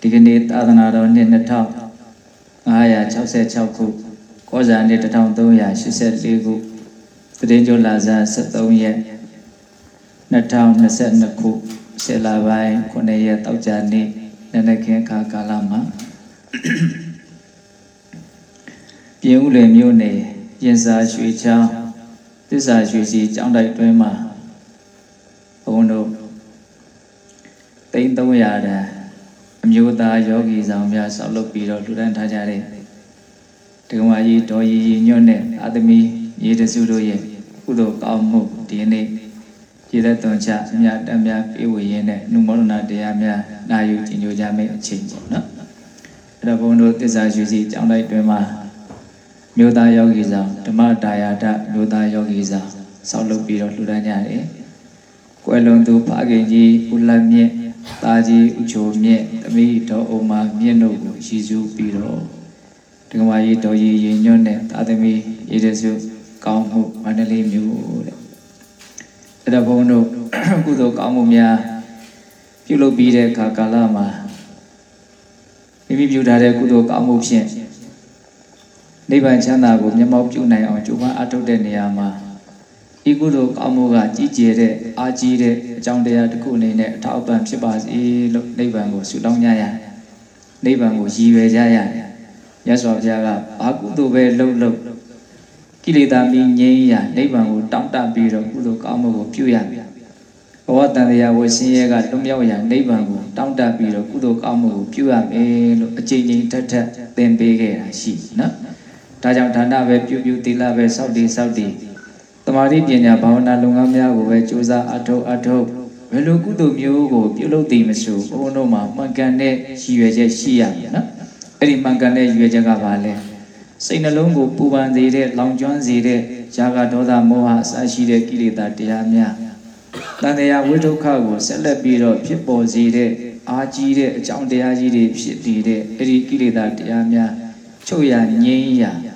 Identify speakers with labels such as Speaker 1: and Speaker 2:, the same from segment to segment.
Speaker 1: ဒီကနေ့သာသနာတော်နှစ်2566ခုကောဇာနှစ်1384ခုတည်င်းကျော်လာဇာ73ရက်2022ခုဆေလာပိုင်း9ရက်တောက်ကြနေ့နနက်ခင်းခါကာလမှာပြင်ဦးလေမြို့နယ်ရင်စာရွှေချောင်းသစ္စာရွှေစီကျောင်းတိုက်တွင်မှာဘုန်းတို့သိန်း300တန်း အမျိုးသားယောဂီဆောင်များဆောက်လုပ်ပြီးတော့လူတန်းထားကြတဲ့ဒကမာကြီးဒေါ်ရီရီညွတ်နဲ့အာသမီရေတစုတို့ရဲ့ကုသိုလ်ကောင်းမှုဒီနေ့ရေသက်သွန်ချအမြတ်တမ်းများပြေဝရင်းနဲ့နှုမောဒနာတရားများနာယူကျင်ကြကြမယ့်အချိန်ပေါ့နော်အဲ့တော့ဘုန်းတို့သစ္စာရှိစီကြောင်းလိုက်တွင်မှာမြို့သားယောဂီဆောင်ဓမ္မတာယာတမြို့သားယောဂီဆောင်ဆောက်လုပ်ပြီးတော့လှူဒန်းကြတယ်။ကွယ်လွန်သူဖခင်ကြီးဦးလတ်မြင့် တာကြီးဥချိုမြင့်သမီးတော်အုံမမြင့်တို့ကိုရည်စူးပြီးတော့ဒကမာကြီးတော်ကြီးရင်ညွတ်နဲ့တာသမီးရေတစုကောင်းမှုမန္တလေးမြို့တဲ့အဲ့ဒါဘုန်းတို့ကုသိုလ်ကောင်းမှုများပြုလုပ်ပြီးတဲ့အခါကာလမှာမိမိပြုထားတဲ့ကုသိုလ်ကောင်းမှုဖြင့်နိဗ္ဗာန်ချမ်းသာကိုမျက်မှောက်ပြုနိုင်အောင်ကြိုးပမ်းအထောက်တဲ့နေရာမှာ ဤကုသိုလ်ကောင်းမှုကကြီးကျယ်တဲ့အာကြီးတဲ့အကြောင်းတရားတစ်ခုအနေနဲ့အထောက်အပံ့ဖြစ်ပါစေလို့နိဗ္ဗာန်ကိုဆုတောင်းကြရတယ်။နိဗ္ဗာန်ကိုရည်ရွယ်ကြရတယ်။မြတ်စွာဘုရားကဘာကုသိုလ်ပဲလုပ်လို့ကိလေသာမီငြိမ်းရာနိဗ္ဗာန်ကိုတောင်းတပြီးတော့ကုသိုလ်ကောင်းမှုကိုပြုရမယ်။ဘဝတန်တရားဝဆင်းရဲကလွတ်မြောက်ရာနိဗ္ဗာန်ကိုတောင်းတပြီးတော့ကုသိုလ်ကောင်းမှုကိုပြုရမယ်လို့အကြိမ်ကြိမ်ထက်ထက်သင်ပေးခဲ့တာရှိနော်။ဒါကြောင့်ဒါနပဲပြုပြုသီလပဲစောင့်တည်စောင့်တည် တမာတိပညာဘာဝနာလုပ်ငန်းများကိုပဲကြိုးစားအထောက်အထောက်ဘယ်လိုကုသိုလ်မျိုးကိုပြုလုပ်သိမဆိုဘုန်းတို့မှာမှန်ကန်တဲ့ရည်ရွယ်ချက်ရှိရမယ်နော်အဲ့ဒီမှန်ကန်တဲ့ရည်ရွယ်ချက်ကဘာလဲစိတ်နှလုံးကိုပူပန်စေတဲ့လောင်ကျွမ်းစေတဲ့ຢာကဒေါသမောဟအစရှိတဲ့ကိလေသာတရားများတန်တရားဝိဒုက္ခကိုဆက်လက်ပြီးတော့ဖြစ်ပေါ်စေတဲ့အာကြီးတဲ့အကြောင်းတရားကြီးတွေဖြစ်နေတဲ့အဲ့ဒီကိလေသာတရားများချုပ်ရငြိမ်းရ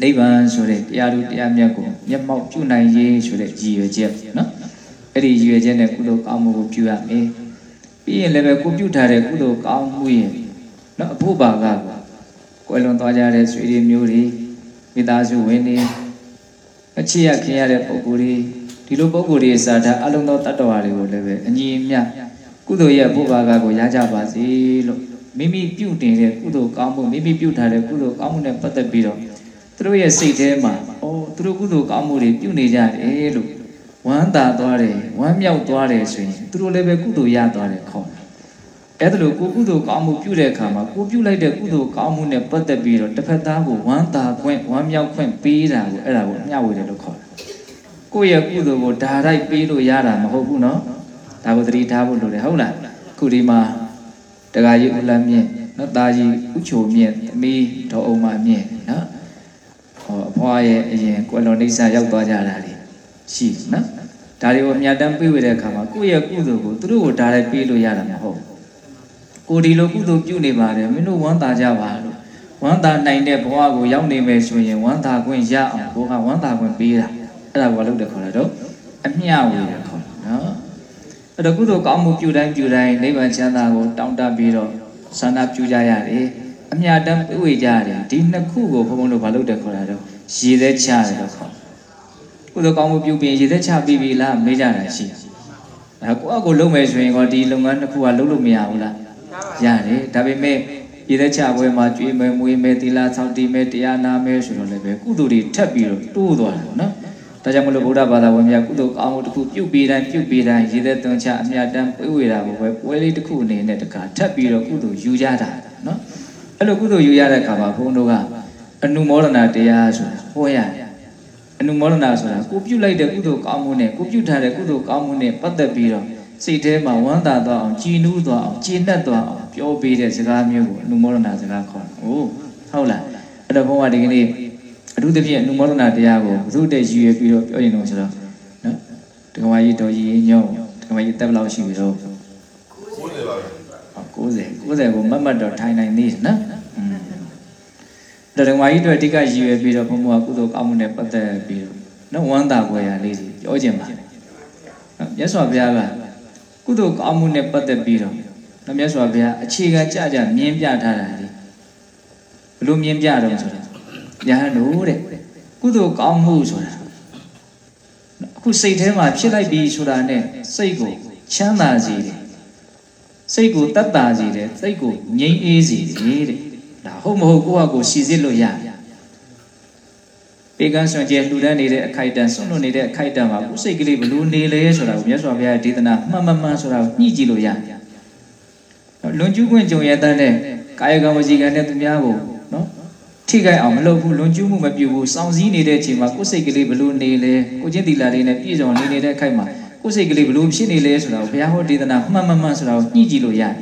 Speaker 1: နိဗ္ဗာန်ဆိုတဲ့တရားတို့တရားမြတ်ကိုမျက်မှောက်ပြုနိုင်ရေးဆိုတဲ့ရည်ရွယ်ချက်နော်အဲ့ဒီရည်ရွယ်ချက်နဲ့ကုသိုလ်ကောင်းမှုကိုပြုရမယ်ပြီးရင်လည်းပဲကိုပြုထားတဲ့ကုသိုလ်ကောင်းမှုရဲ့နော်အဖို့ပါကကွယ်လွန်သွားကြတဲ့ဆွေတွေမျိုးတွေမိသားစုဝင်တွေအချစ်ရခင်ရတဲ့ပုဂ္ဂိုလ်တွေဒီလိုပုဂ္ဂိုလ်တွေစာထားအလုံးသောတတ္တဝါတွေကိုလည်းပဲအညီအမျှကုသိုလ်ရဲ့အဖို့ပါကကိုရကြပါစေလို့မိမိပြုတင်တဲ့ကုသိုလ်ကောင်းမှုမိမိပြုထားတဲ့ကုသိုလ်ကောင်းမှုနဲ့ပတ်သက်ပြီးတော့ သူတို့ရဲ့စိတ်ထဲမှာအော်သူတို့ကုသိုလ်ကောင်းမှုတွေပြုနေကြတယ်လို့ဝမ်းသာသွားတယ်ဝမ်းမြောက်သွားတယ်ဆိုရင်သူတို့လည်းပဲကုသိုလ်ရသွားတယ်ခေါ်အဲ့ဒါလို့ကိုကုသိုလ်ကောင်းမှုပြုတဲ့အခါမှာကိုပြုလိုက်တဲ့ကုသိုလ်ကောင်းမှုနဲ့ပတ်သက်ပြီးတော့တစ်ဖက်သားကိုဝမ်းသာခွင့်ဝမ်းမြောက်ခွင့်ပေးတာကိုအဲ့ဒါကိုမျှဝေတယ်လို့ခေါ်တယ်ကိုယ့်ရဲ့ကုသိုလ်ကိုဓာတိုက်ပေးလို့ရတာမဟုတ်ဘူးနော်ဒါကိုသတိထားဖို့လိုတယ်ဟုတ်လားခုဒီမှာတခါကြီးဦးလမ်းမြင့်နော်ตาကြီးဥချိုမြင့်သမီးဒေါ်အောင်မမြင့်နော် ဟောအဖွားရဲ့အရင်ကွယ်လွန်နေဆာရောက်သွားကြတာလေရှိနော်ဒါတွေကိုအမြတ်တမ်းပေးဝေတဲ့အခါမှာကိုယ့်ရဲ့ကုသိုလ်ကိုသူတို့ကိုဓာတိုက်ပေးလို့ရတာမဟုတ်ကိုဒီလိုကုသိုလ်ပြုနေပါတယ်မင်းတို့ဝမ်းသာကြပါလို့ဝမ်းသာနိုင်တဲ့ဘဝကိုရောက်နေမယ်ဆိုရင်ဝမ်းသာခွင့်ရအောင်ကိုကဝမ်းသာခွင့်ပေးတာအဲ့ဒါကိုလုပ်တယ်ခေါ်တယ်တော့အမျှဝေတယ်ခေါ်တယ်နော်အဲ့တော့ကုသိုလ်ကောင်းမှုပြုတိုင်းပြုတိုင်းနိဗ္ဗာန်ချမ်းသာကိုတောင်းတပြီးတော့ဆန္ဒပြုကြရတယ် အမြတ်တမ်းပြဝေကြရတယ်ဒီနှစ်ခုကိုဘုန်းဘုန်းတို့ဘာလုပ်တယ်ခေါ်တာတော့ရည်သက်ချတယ်လို့ခေါ်ကုသိုလ်ကောင်းမှုပြုပြီးရည်သက်ချပြီးပြီလားမေးကြတာရှိတယ်ဒါကိုယ့်အကိုလုပ်မယ်ဆိုရင်ကောဒီလုပ်ငန်းတစ်ခုကလုပ်လို့မရဘူးလားရတယ်ဒါပေမဲ့ရည်သက်ချပွဲမှာကြွေးမယ်မွေးမယ်သီလဆောက်တည်မယ်တရားနာမယ်ဆိုတော့လည်းပဲကုသိုလ်တွေထပ်ပြီးတော့တိုးသွားတယ်နော်ဒါကြောင့်မလို့ဗုဒ္ဓဘာသာဝင်များကုသိုလ်ကောင်းမှုတစ်ခုပြုပြီးတိုင်းပြုပြီးတိုင်းရည်သက်သွန်ချအမြတ်တမ်းပြေဝေတာကိုပဲပွဲလေးတစ်ခုအနေနဲ့တခါထပ်ပြီးတော့ကုသိုလ်ယူကြတာနော် အဲ့လိုကုသိုလ်ယူရတဲ့အခါမှာဘုန်းတော်ကအနုမောဒနာတရားဆိုတာဟောရတယ်အနုမောဒနာဆိုတာကိုပြုလိုက်တဲ့ကုသိုလ်ကောင်းမှုနဲ့ကိုပြုထားတဲ့ကုသိုလ်ကောင်းမှုနဲ့ပတ်သက်ပြီးတော့စိတ်ထဲမှာဝမ်းသာသွားအောင်ကြည်နူးသွားအောင်ကျေနပ်သွားအောင်ပြောပေးတဲ့စကားမျိုးကိုအနုမောဒနာစကားခေါ်တယ်။ဟုတ်ဟုတ်လားအဲ့တော့ဘုန်းကဒီကနေ့အထူးသဖြင့်အနုမောဒနာတရားကိုဘုသူတည်းရည်ရွယ်ပြီးတော့ပြောရင်တော့ဆိုတော့နော်ဒကမာကြီးတော်ကြီးညောင်းဒကမာကြီးတက်ဘလောက်ရှိပြီတော့90ပါပဲ 90 90ကိုမတ်မတ်တော့ထိုင်နိုင်သေးတယ်နော်อืมဒကမာကြီးတို့အဓိကရည်ရွယ်ပြီးတော့ဘုံဘုံကကုသိုလ်ကောင်းမှုနဲ့ပတ်သက်ပြီးတော့နော်ဝမ်းသာပွဲရလေးစီပြောခြင်းပါမြတ်စွာဘုရားကကုသိုလ်ကောင်းမှုနဲ့ပတ်သက်ပြီးတော့နော်မြတ်စွာဘုရားအခြေခံကြကြမြင်းပြထားတာလေဘလို့မြင်းပြတော့ဆိုတာယဟန်တို့တဲ့ကုသိုလ်ကောင်းမှုဆိုတာအခုစိတ်ထဲမှာဖြစ်လိုက်ပြီဆိုတာနဲ့စိတ်ကိုချမ်းသာစေတယ် စိတ်ကိုတတ်တာစေတယ်စိတ်ကိုငြိမ်းအေးစေတယ်တဲ့ဒါဟုတ်မဟုတ်ကိုယ့်ဟာကိုယ်စီစစ်လို့ရတယ်ပေကန်းဆွန်ကျဲလှူဒန်းနေတဲ့အခိုက်အတန့်ဆွန့်လွတ်နေတဲ့အခိုက်အတန့်မှာကိုယ်စိတ်ကလေးဘလို့နေလဲဆိုတာကိုမြတ်စွာဘုရားရဲ့ဒေသနာမှန်မှန်မှန်ဆိုတာကိုညှိကြည့်လို့ရတယ်လွန်ကျူးခွင့်ကြုံရတဲ့နဲ့ကာယကံဝစီကံနဲ့သူများကိုနော်ထိခိုက်အောင်မလုပ်ဘူးလွန်ကျူးမှုမပြုဘူးစောင့်စည်းနေတဲ့အချိန်မှာကိုယ်စိတ်ကလေးဘလို့နေလဲကိုချင်းတီလာလေးနဲ့ပြည့်စုံနေနေတဲ့အခိုက်မှာ ကိုယ်စိတ်ကလေးဘလို့ဖြစ်နေလဲဆိုတာကိုဘုရားဟောဒေသနာမှန်မှန်မှန်ဆိုတာကိုညှိကြည့်လို့ရတယ်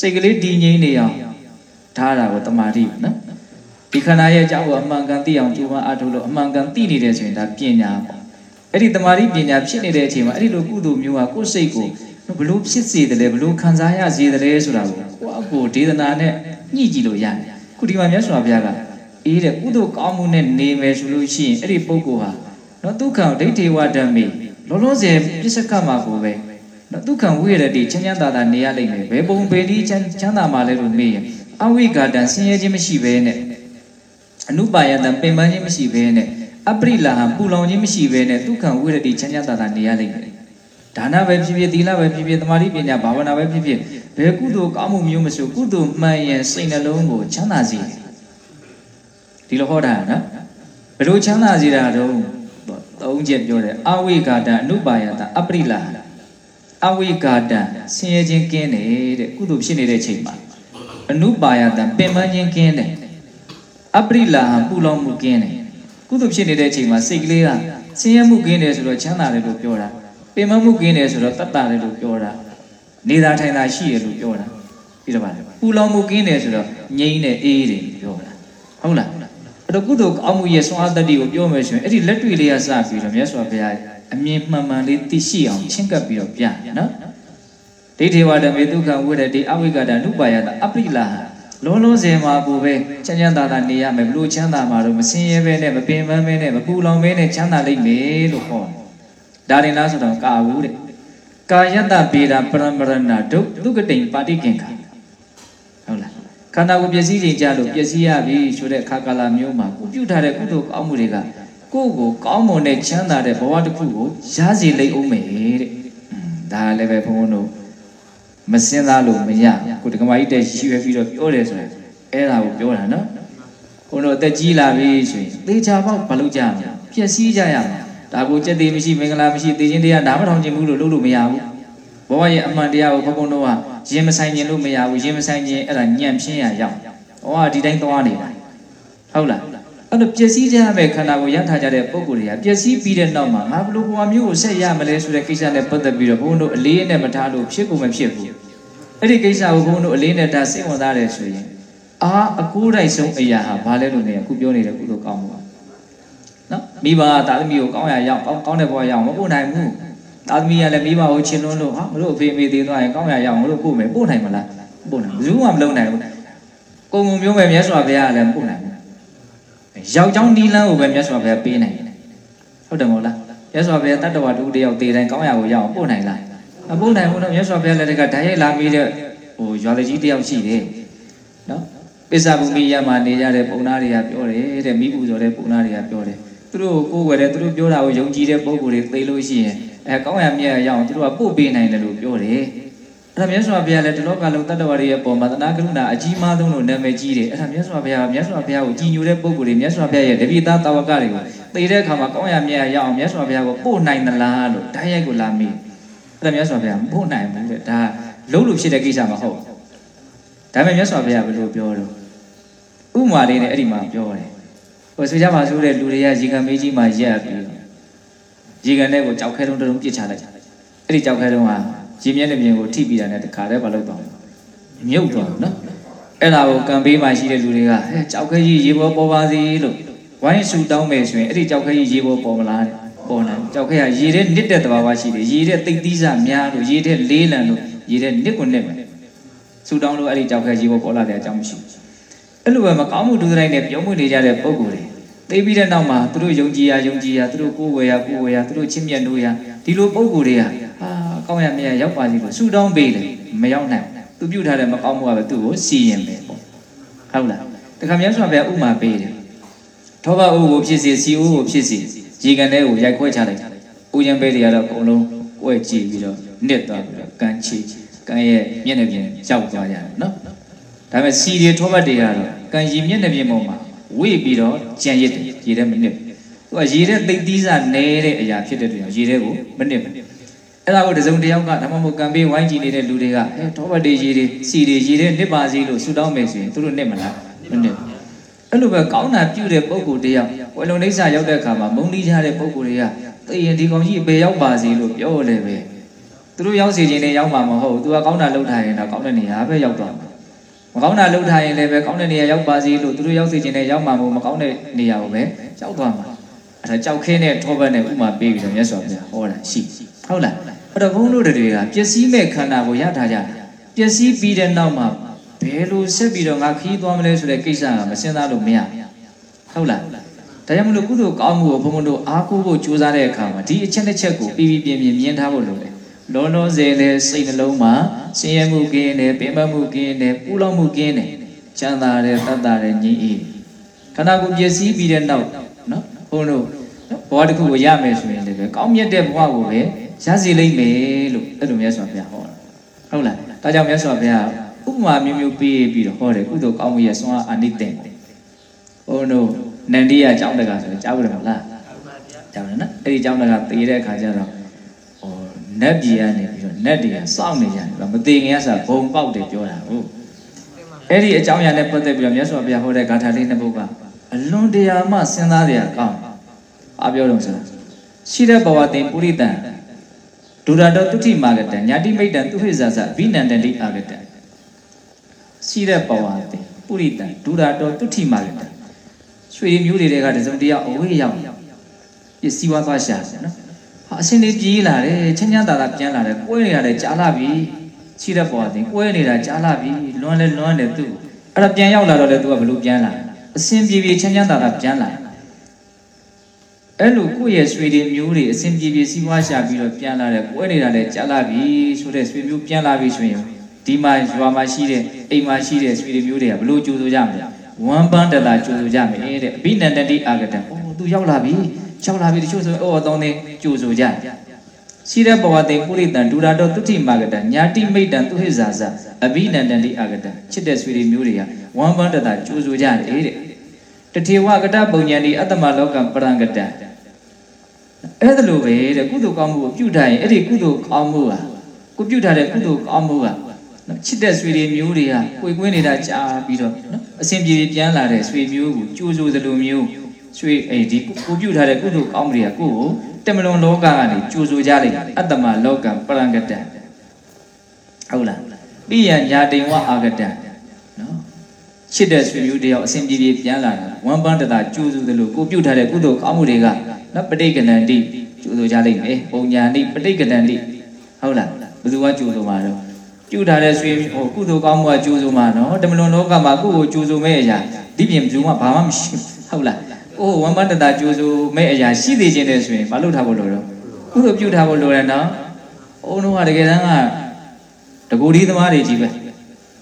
Speaker 1: စိတ်ကလေးတည်ငြိမ်နေအောင်ထားတာကိုတမာတိနော်ဒီခန္ဓာရဲ့အကြောင်းကိုအမှန်ကန်သိအောင်ကြိုးပမ်းအားထုတ်လို့အမှန်ကန်သိနေတယ်ဆိုရင်ဒါပညာပေါ့အဲ့ဒီတမာတိပညာဖြစ်နေတဲ့အချိန်မှာအဲ့ဒီလိုကုသိုလ်မျိုးဟာကိုယ်စိတ်ကိုဘလို့ဖြစ်စေတယ်လဲဘလို့ခံစားရစေတယ်လဲဆိုတာကိုကိုယ့်အကိုဒေသနာနဲ့ညှိကြည့်လို့ရတယ်ခုဒီမှာမြတ်စွာဘုရားကအေးတဲ့ကုသိုလ်ကောင်းမှုနဲ့နေမယ်ဆိုလို့ရှိရင်အဲ့ဒီပုဂ္ဂိုလ်ဟာနော်ဒုက္ခဒိဋ္ဌိဝဓမ္မေ လောလောဆယ်ပြစ္ဆကမှာကိုပဲနော်ဒုက္ခဝိရတိချမ်းချမ်းသာသာနေရလိမ့်မယ်ဘယ်ပုံဘယ်နည်းချမ်းချမ်းသာမှာလဲလို့မေးရင်အဝိဂါတံဆင်းရဲခြင်းမရှိဘဲနဲ့အနုပါယတံပင်ပန်းခြင်းမရှိဘဲနဲ့အပရိလာဟံပူလောင်ခြင်းမရှိဘဲနဲ့ဒုက္ခဝိရတိချမ်းချမ်းသာသာနေရလိမ့်မယ်ဒါနပဲဖြစ်ဖြစ်သီလပဲဖြစ်ဖြစ်သမာဓိပညာဘာဝနာပဲဖြစ်ဖြစ်ဘယ်ကုသိုလ်ကောင်းမှုမျိုးမဆိုကုသိုလ်မှန်ရင်စိတ်နှလုံးကိုချမ်းသာစေဒီလိုဟောတာနော်ဘယ်လိုချမ်းသာစေတာတော့ သုံးချက်ပြောတယ်အဝိဂါတံအနုပါယတအပရိလာအဝိဂါတံဆင်းရဲခြင်းကင်းတယ်တဲ့ကုသိုလ်ဖြစ်နေတဲ့ချိန်မှာအနုပါယတံပင်ပန်းခြင်းကင်းတယ်အပရိလာဟံပူလောင်မှုကင်းတယ်ကုသိုလ်ဖြစ်နေတဲ့အချိန်မှာစိတ်ကလေးကဆင်းရဲမှုကင်းတယ်ဆိုတော့ချမ်းသာတယ်လို့ပြောတာပင်မမှုကင်းတယ်ဆိုတော့တတ်တာတယ်လို့ပြောတာနေတာထိုင်တာရှိတယ်လို့ပြောတာပြီးတော့ဗါပူလောင်မှုကင်းတယ်ဆိုတော့ငြိမ်းတယ်အေးတယ်ပြောတာဟုတ်လားအဲ့ တော့ကုသိုလ်ကောင်းမှုရဲ့ဆွမ်းအားတတ္တိကိုပြောမယ်ဆိုရင်အဲ့ဒီလက်တွေ့လေးကစပြီးတော့မြတ်စွာဘုရားအမြင်မှန်မှန်လေးသိရှိအောင်ချင်းကပ်ပြီးတော့ပြနော်ဒိဋ္ဌိဝါဒမေဒုက္ခဝိရတိအဝိကတနုပါယတအပိလာလုံးလုံးစင်မှာကိုပဲချမ်းချမ်းသာသာနေရမယ်ဘလို့ချမ်းသာမှာတော့မစင်ရဲပဲနဲ့မပင်ပန်းပဲနဲ့မပူလောင်ပဲနဲ့ချမ်းသာလိမ့်မယ်လို့ဟောဒါရင်လားဆိုတော့ကာဝုတဲ့ကာယတပေတာပရမရဏဒုဒုက္ကတိပါတိကင်္ခဟုတ်လား ခန္ဓာကိုယ်ပျက်စီးခြင်းကြလို့ပျက်စီးရပြီဆိုတဲ့အခါကာလမျိုးမှာကိုပြုတ်ထားတဲ့ကုသိုလ်ကောင်းမှုတွေကကိုယ့်ကိုကောင်းမွန်တဲ့ချမ်းသာတဲ့ဘဝတစ်ခုကိုရစေလိမ့်အောင်မယ်တဲ့ဒါလည်းပဲဘုန်းဘုန်းတို့မစင်သားလို့မရကိုတက္ကမကြီးတဲ့ရှိရွယ်ပြီးတော့ပြောတယ်ဆိုရင်အဲ့ဒါကိုပြောတာနော်ဘုန်းတို့အသက်ကြီးလာပြီဆိုရင်သေချာပေါက်မလုပ်ကြမလားပျက်စီးကြရမှာဒါကိုကြက်သေးမရှိမင်္ဂလာမရှိသေခြင်းတရားနားမထောင်ခြင်းဘူးလို့လုပ်လို့မရဘူး ဘဝရဲ့အမှန်တရားကိုဘုန်းဘုန်းတို့ကရင်မဆိုင်ခြင်းလို့မရဘူးရင်မဆိုင်ခြင်းအဲ့ဒါညံ့ဖြင်းရရောက်ဟောဒီတိုင်းသွားနေတာဟုတ်လားအဲ့တော့ပျက်စီးကြရမယ့်ခန္ဓာကိုရထားကြတဲ့ပုံကိုယ်တွေကပျက်စီးပြီးတဲ့နောက်မှာငါဘလို့ဘဝမျိုးကိုဆက်ရမလဲဆိုတဲ့ကိစ္စနဲ့ပတ်သက်ပြီးတော့ဘုန်းတို့အလေးနဲ့မထားလို့ဖြစ်ကုန်မဖြစ်ဘူးအဲ့ဒီကိစ္စကိုဘုန်းတို့အလေးနဲ့ထားစိတ်ဝင်စားတယ်ဆိုရင်အာအကူတိုက်ဆုံးအရာဟာဘာလဲလို့နေအခုပြောနေတဲ့ကုသိုလ်ကောင်းမှုပါနော်မိဘတာသမီးကိုကောင်းရရအောင်ကောင်းတဲ့ဘဝရအောင်မပို့နိုင်ဘူး တာသမီးကလည်းမိဘကိုချင်လွန်းလို့ဟာမလို့အဖေအမေသေးသွားရင်ကောင်းရရအောင်မလို့ပို့မယ်ပို့နိုင်မလားပို့နိုင်ဘူးမှမလုပ်နိုင်ဘူးကုံကုံမျိုးပဲမြတ်စွာဘုရားကလည်းပို့နိုင်ဘူးယောက်ျောင်းနီလန်းကိုပဲမြတ်စွာဘုရားပေးနိုင်တယ်ဟုတ်တယ်မဟုတ်လားမြတ်စွာဘုရားတတ္တဝါတူတယောက်သေးတိုင်းကောင်းရကိုရအောင်ပို့နိုင်လားမပို့နိုင်ဘူးတော့မြတ်စွာဘုရားလည်းတကဓာတ်ရိုက်လာပြီးတဲ့ဟိုရွာလူကြီးတယောက်ရှိတယ်နော်ပိဿဘူမိယမှာနေကြတဲ့ပုံနာတွေကပြောတယ်တဲ့မိဘူးဆိုတဲ့ပုံနာတွေကပြောတယ်သူတို့ကိုကိုယ်ွယ်တဲ့သူတို့ပြောတာကိုယုံကြည်တဲ့ပုံကိုယ်တွေသိလို့ရှိရင် အဲကောင်းရမြတ်ရအောင်သူတို့ကပို့ပေးနိုင်တယ်လို့ပြောတယ်အဲ့ဒါမြတ်စွာဘုရားလည်းဒီလောကလုံးတတ္တဝါတွေရဲ့ပုံမှာသနာကရုဏာအကြီးမားဆုံးလို့နာမည်ကြီးတယ်အဲ့ဒါမြတ်စွာဘုရားမြတ်စွာဘုရားကိုကြည်ညိုတဲ့ပုံကိုယ်တွေမြတ်စွာဘုရားရဲ့တပိသားတာဝကတွေကိုသိတဲ့အခါမှာကောင်းရမြတ်ရအောင်မြတ်စွာဘုရားကိုပို့နိုင်သလားလို့ဓာတ်ရိုက်ကိုလာမိအဲ့ဒါမြတ်စွာဘုရားမပို့နိုင်ဘူးတဲ့ဒါလုံးလို့ဖြစ်တဲ့ကိစ္စမဟုတ်ဒါပေမဲ့မြတ်စွာဘုရားဘယ်လိုပြောတော့ဥမာလေးနဲ့အဲ့ဒီမှာပြောတယ်ဟိုဆိုကြပါစို့တဲ့လူတွေကရေကန်မေးကြီးမှာရက်ပြီး ရေကန်ထဲကိုကြောက်ခဲတုံးတုံးပြစ်ချလိုက်အဲ့ဒီကြောက်ခဲတုံးဟာရေမြဲတဲ့မြင်ကိုထိပြီးတာနဲ့တခါတည်းမလုပ်တော့ဘူးမြုပ်သွားဘူးနော်အဲ့ဒါကိုကံပေးမှရှိတဲ့လူတွေကဟဲ့ကြောက်ခဲကြီးရေပေါ်ပေါ်ပါစေလို့ဝိုင်းဆူတောင်းမယ်ဆိုရင်အဲ့ဒီကြောက်ခဲကြီးရေပေါ်ပေါ်မလားတဲ့ပေါ်နိုင်ကြောက်ခဲကရေထဲနစ်တဲ့တဘာဝရှိတယ်ရေထဲတိတ်သီးစားများလို့ရေထဲလေးလံလို့ရေထဲနစ်ကိုနစ်မယ်ဆူတောင်းလို့အဲ့ဒီကြောက်ခဲရေပေါ်ပေါ်လာတဲ့အကြောင်းမရှိဘူးအဲ့လိုပဲမကောင်းမှုဒုစရိုက်နဲ့ပြုံးမှုနေကြတဲ့ပုံကိုယ်တွေ သိပြီးတဲ့နောက်မှာသူတို့ယုံကြည်ရယုံကြည်ရသူတို့ကိုယ်ဝယ်ရကိုယ်ဝယ်ရသူတို့ချင်းမြတ်လို့ရဒီလိုပုံကိုယ်တွေကဟာကောင်းရမြတ်ရောက်ပါစေလို့ဆူတောင်းပေးတယ်မရောက်နိုင်သူပြုထားတဲ့မကောင်းမှုကပဲသူ့ကိုစီရင်ပဲပေါ့ဟုတ်လားတခါမြတ်စွာဘုရားဥမာပေးတယ်ထောဘအိုးကိုဖြစ်စေစီအိုးကိုဖြစ်စေရေကန်ထဲကိုရိုက်ခွဲချလိုက်ဥယျာဉ်ပဲတွေကတော့အကုန်လုံးကွဲကြည့်ပြီးတော့နစ်သွားပြီးတော့ကန်ချီကန်ရဲ့မျက်နှာပြင်ရောက်သွားကြတယ်နော်ဒါပေမဲ့စီတွေထောဘတ်တွေကတော့ကန်ရီမျက်နှာပြင်ပေါ်မှာ ဝေ့ပြီးတော့ကြံရစ်တယ်ရေထဲမနစ်သူကရေထဲသိသီးစားနဲတဲ့အရာဖြစ်တဲ့အတွက်ရေထဲကိုမနစ်ဘူးအဲ့ဒါကိုတစုံတစ်ယောက်ကဒါမှမဟုတ်ကံပေးဝိုင်းကြည့်နေတဲ့လူတွေကအဲထောပတ်တွေရေတွေစီတွေရေတွေနစ်ပါစေလို့ဆူတောင်းမယ်ဆိုရင်သူတို့နစ်မလားမနစ်ဘူးအဲ့လိုပဲကောင်းတာပြုတဲ့ပုံကိုယ်တယောက်ဝယ်လုံလိမ့်စာရောက်တဲ့အခါမှာမုံတီးကြတဲ့ပုံကိုယ်တွေကသိရင်ဒီကောင်ကြီးဘယ်ရောက်ပါစေလို့ပြောလဲပဲသူတို့ရောက်စီခြင်းနဲ့ရောက်မှာမဟုတ်သူကကောင်းတာလုပ်ထားရင်တော့ကောင်းတဲ့နေရာပဲရောက်သွားမှာ မကောင်းတာလုပ်ထားရင်လည်းပဲကောင်းတဲ့နေရာရောက်ပါစေလို့သူတို့ရောက်စီခြင်းနဲ့ရောက်မှာမဟုတ်မကောင်းတဲ့နေရာကိုပဲရောက်သွားမှာအဲ့ဒါကြောက်ခင်းတဲ့ထောပတ်နဲ့ဥမာပေးပြီးတော့မြတ်စွာဘုရားဟောတာရှိဟုတ်လားအဲ့တော့ဘုန်းတို့တွေကပျက်စီးမဲ့ခန္ဓာကိုရထားကြတယ်ပျက်စီးပြီးတဲ့နောက်မှာဘယ်လိုဆက်ပြီးတော့ငါခီးသွားမလဲဆိုတဲ့ကိစ္စကမစဉ်းစားလို့မရဟုတ်လားဒါကြောင့်မလို့ကုသိုလ်ကောင်းမှုကိုဘုံဘုံတို့အားကိုးဖို့ကြိုးစားတဲ့အခါမှာဒီအချက်တစ်ချက်ကိုပြီးပြီးပြင်းပြင်းမြင်ထားဖို့လိုတယ် လောလောဆယ်လေစိတ်နှလုံးမှာဆင်းရဲမှုကင်းတယ်ပင်ပမှုကင်းတယ်ပူလောင်မှုကင်းတယ်ချမ်းသာတယ်တတ်တာတယ်ငြိမ်းအေးခန္ဓာကိုယ်ပျက်စီးပြီးတဲ့နောက်နော်ဘုံတို့ဘဝတစ်ခုကိုရမယ်ဆိုရင်လည်းပဲကောင်းမြတ်တဲ့ဘဝကိုပဲရစီလိမ့်မယ်လို့အဲ့လိုမြတ်စွာဘုရားဟောတာဟုတ်လားဒါကြောင့်မြတ်စွာဘုရားဥပမာမျိုးမျိုးပေးပြီးတော့ဟောတယ်ကုသိုလ်ကောင်းမှုရဲ့ဆွမ်းအားအနိတ္တဘုံတို့နန္ဒီယအကြောင်းတကာဆိုကြားဘူးတယ်မလားကြားတယ်နော်အဲ့ဒီအကြောင်းတကာသိတဲ့အခါကျတော့ဟို နတ်ပြည်ကနေပြီးတော့နတ်တွေကစောင့်နေကြတယ်မသိငယ်ဆိုဘုံပေါက်တယ်ပြောတာဟုတ်အဲ့ဒီအကြောင်းအရာနဲ့ပတ်သက်ပြီးတော့မြတ်စွာဘုရားဟောတဲ့ဂါထာလေးနှစ်ပုဒ်ကအလွန်တရာမှစဉ်းစားရကောင်းအားပြောတော့ဆိုတာရှိတဲ့ဘဝတင်ပုရိတံဒုရတောတုတိမာဂတံညာတိမိတ်တံသူဟိဇာဇဘိနန္တလိအာဂတံရှိတဲ့ဘဝတင်ပုရိတံဒုရတောတုတိမာဂတံရွှေမျိုးတွေကတစုံတယောက်အဝေးရောက်ပစ္စည်းဝါသွားရှာတယ်နော် ဟာအရှင်လေးပြေးလာတယ်ချမ်းချမ်းသာသာပြန်လာတယ်ကွဲနေရတယ်ကြားလာပြီရှိတဲ့ဘဝတင်ကွဲနေတာကြားလာပြီလွမ်းလဲလွမ်းတယ်သူအဲ့ဒါပြန်ရောက်လာတော့လေသူကဘလို့ပြန်လာအရှင်ပြေပြေချမ်းချမ်းသာသာပြန်လာအဲ့လိုကိုယ့်ရဲ့ဆွေတွေမျိုးတွေအစဉ်ပြေပြေစီးပွားရှာပြီးတော့ပြန်လာတယ်ကွဲနေတာလည်းကြားလာပြီဆိုတဲ့ဆွေမျိုးပြန်လာပြီဆိုရင်ဒီမှာရွာမှာရှိတဲ့အိမ်မှာရှိတဲ့ဆွေတွေမျိုးတွေကဘလို့ကြိုးဆိုကြမလဲဝမ်ပန်းတလာကြိုးဆိုကြမယ်တဲ့အဘိနန္တတိအာဂတံအိုးသူရောက်လာပြီ ရောက်လာပြီတချို့ဆိုအော်တောင်းနေကြိုးဆိုကြရှိတဲ့ဘဝတိပုရိတံဒူရာတော်တုတိမာဂတံညာတိမိတ်တံသူဟိဇာဇအဘိနန္တတိအာဂတံချစ်တဲ့ဆွေတွေမျိုးတွေကဝမ်ပန်းတလာကြိုးဆိုကြတယ်တဲ့တထေဝကတပုံညာတိအတ္တမလောကပရံကတံအဲ့ဒါလိုပဲတဲ့ကုသိုလ်ကောင်းမှုကိုပြုထားရင်အဲ့ဒီကုသိုလ်ကောင်းမှုဟာကိုပြုထားတဲ့ကုသိုလ်ကောင်းမှုကနော်ချစ်တဲ့ဆွေတွေမျိုးတွေကကိုယ်ကွင်းနေတာကြာပြီးတော့နော်အစဉ်ပြေပြန်လာတဲ့ဆွေမျိုးကိုကြိုးစိုးသလိုမျိုး ဆွေအဲ့ဒီကိုပြုထားတဲ့ကုသိုလ်ကောင်းမှုတွေကကိုယ့်ကိုတမလွန်လောကကနေကြိုးစိုးကြလိုက်အတ္တမလောကပရံကတံဟုတ်လားပိယညာတိန်ဝအာဂတံနော်ချစ်တဲ့ဆွေမျိုးတယောက်အစဉ်ပြေပြန်လာတာဝမ်ပန်းတတာကြိုးစိုးသလိုကိုပြုထားတဲ့ကုသိုလ်ကောင်းမှုတွေကနော်ပဋိကဏန္တိကျိုးဆိုကြလိမ့်မယ်ပုံညာတိပဋိကဏန္တိဟုတ်လားဘယ်သူကကျိုးဆိုမှာတော့ပြုထားတဲ့ဆွေဟိုကုသိုလ်ကောင်းမှုကကျိုးဆိုမှာနော်တမလွန်လောကမှာကိုယ့်ကိုကျိုးဆိုမဲ့အရာဒီပြင်ဘယ်သူမှဘာမှမရှိဟုတ်လား ကိုယ်ဝမ်ပန်းတတာကျိုးဆိုမဲ့အရာရှိသေးခြင်းနဲ့ဆိုရင်မလုပ်ထားဖို့လိုတော့ကုသိုလ်ပြုထားဖို့လိုတယ်နော်အုံတော့ကတကယ်တမ်းကတကူဒီသမားတွေကြီးပဲ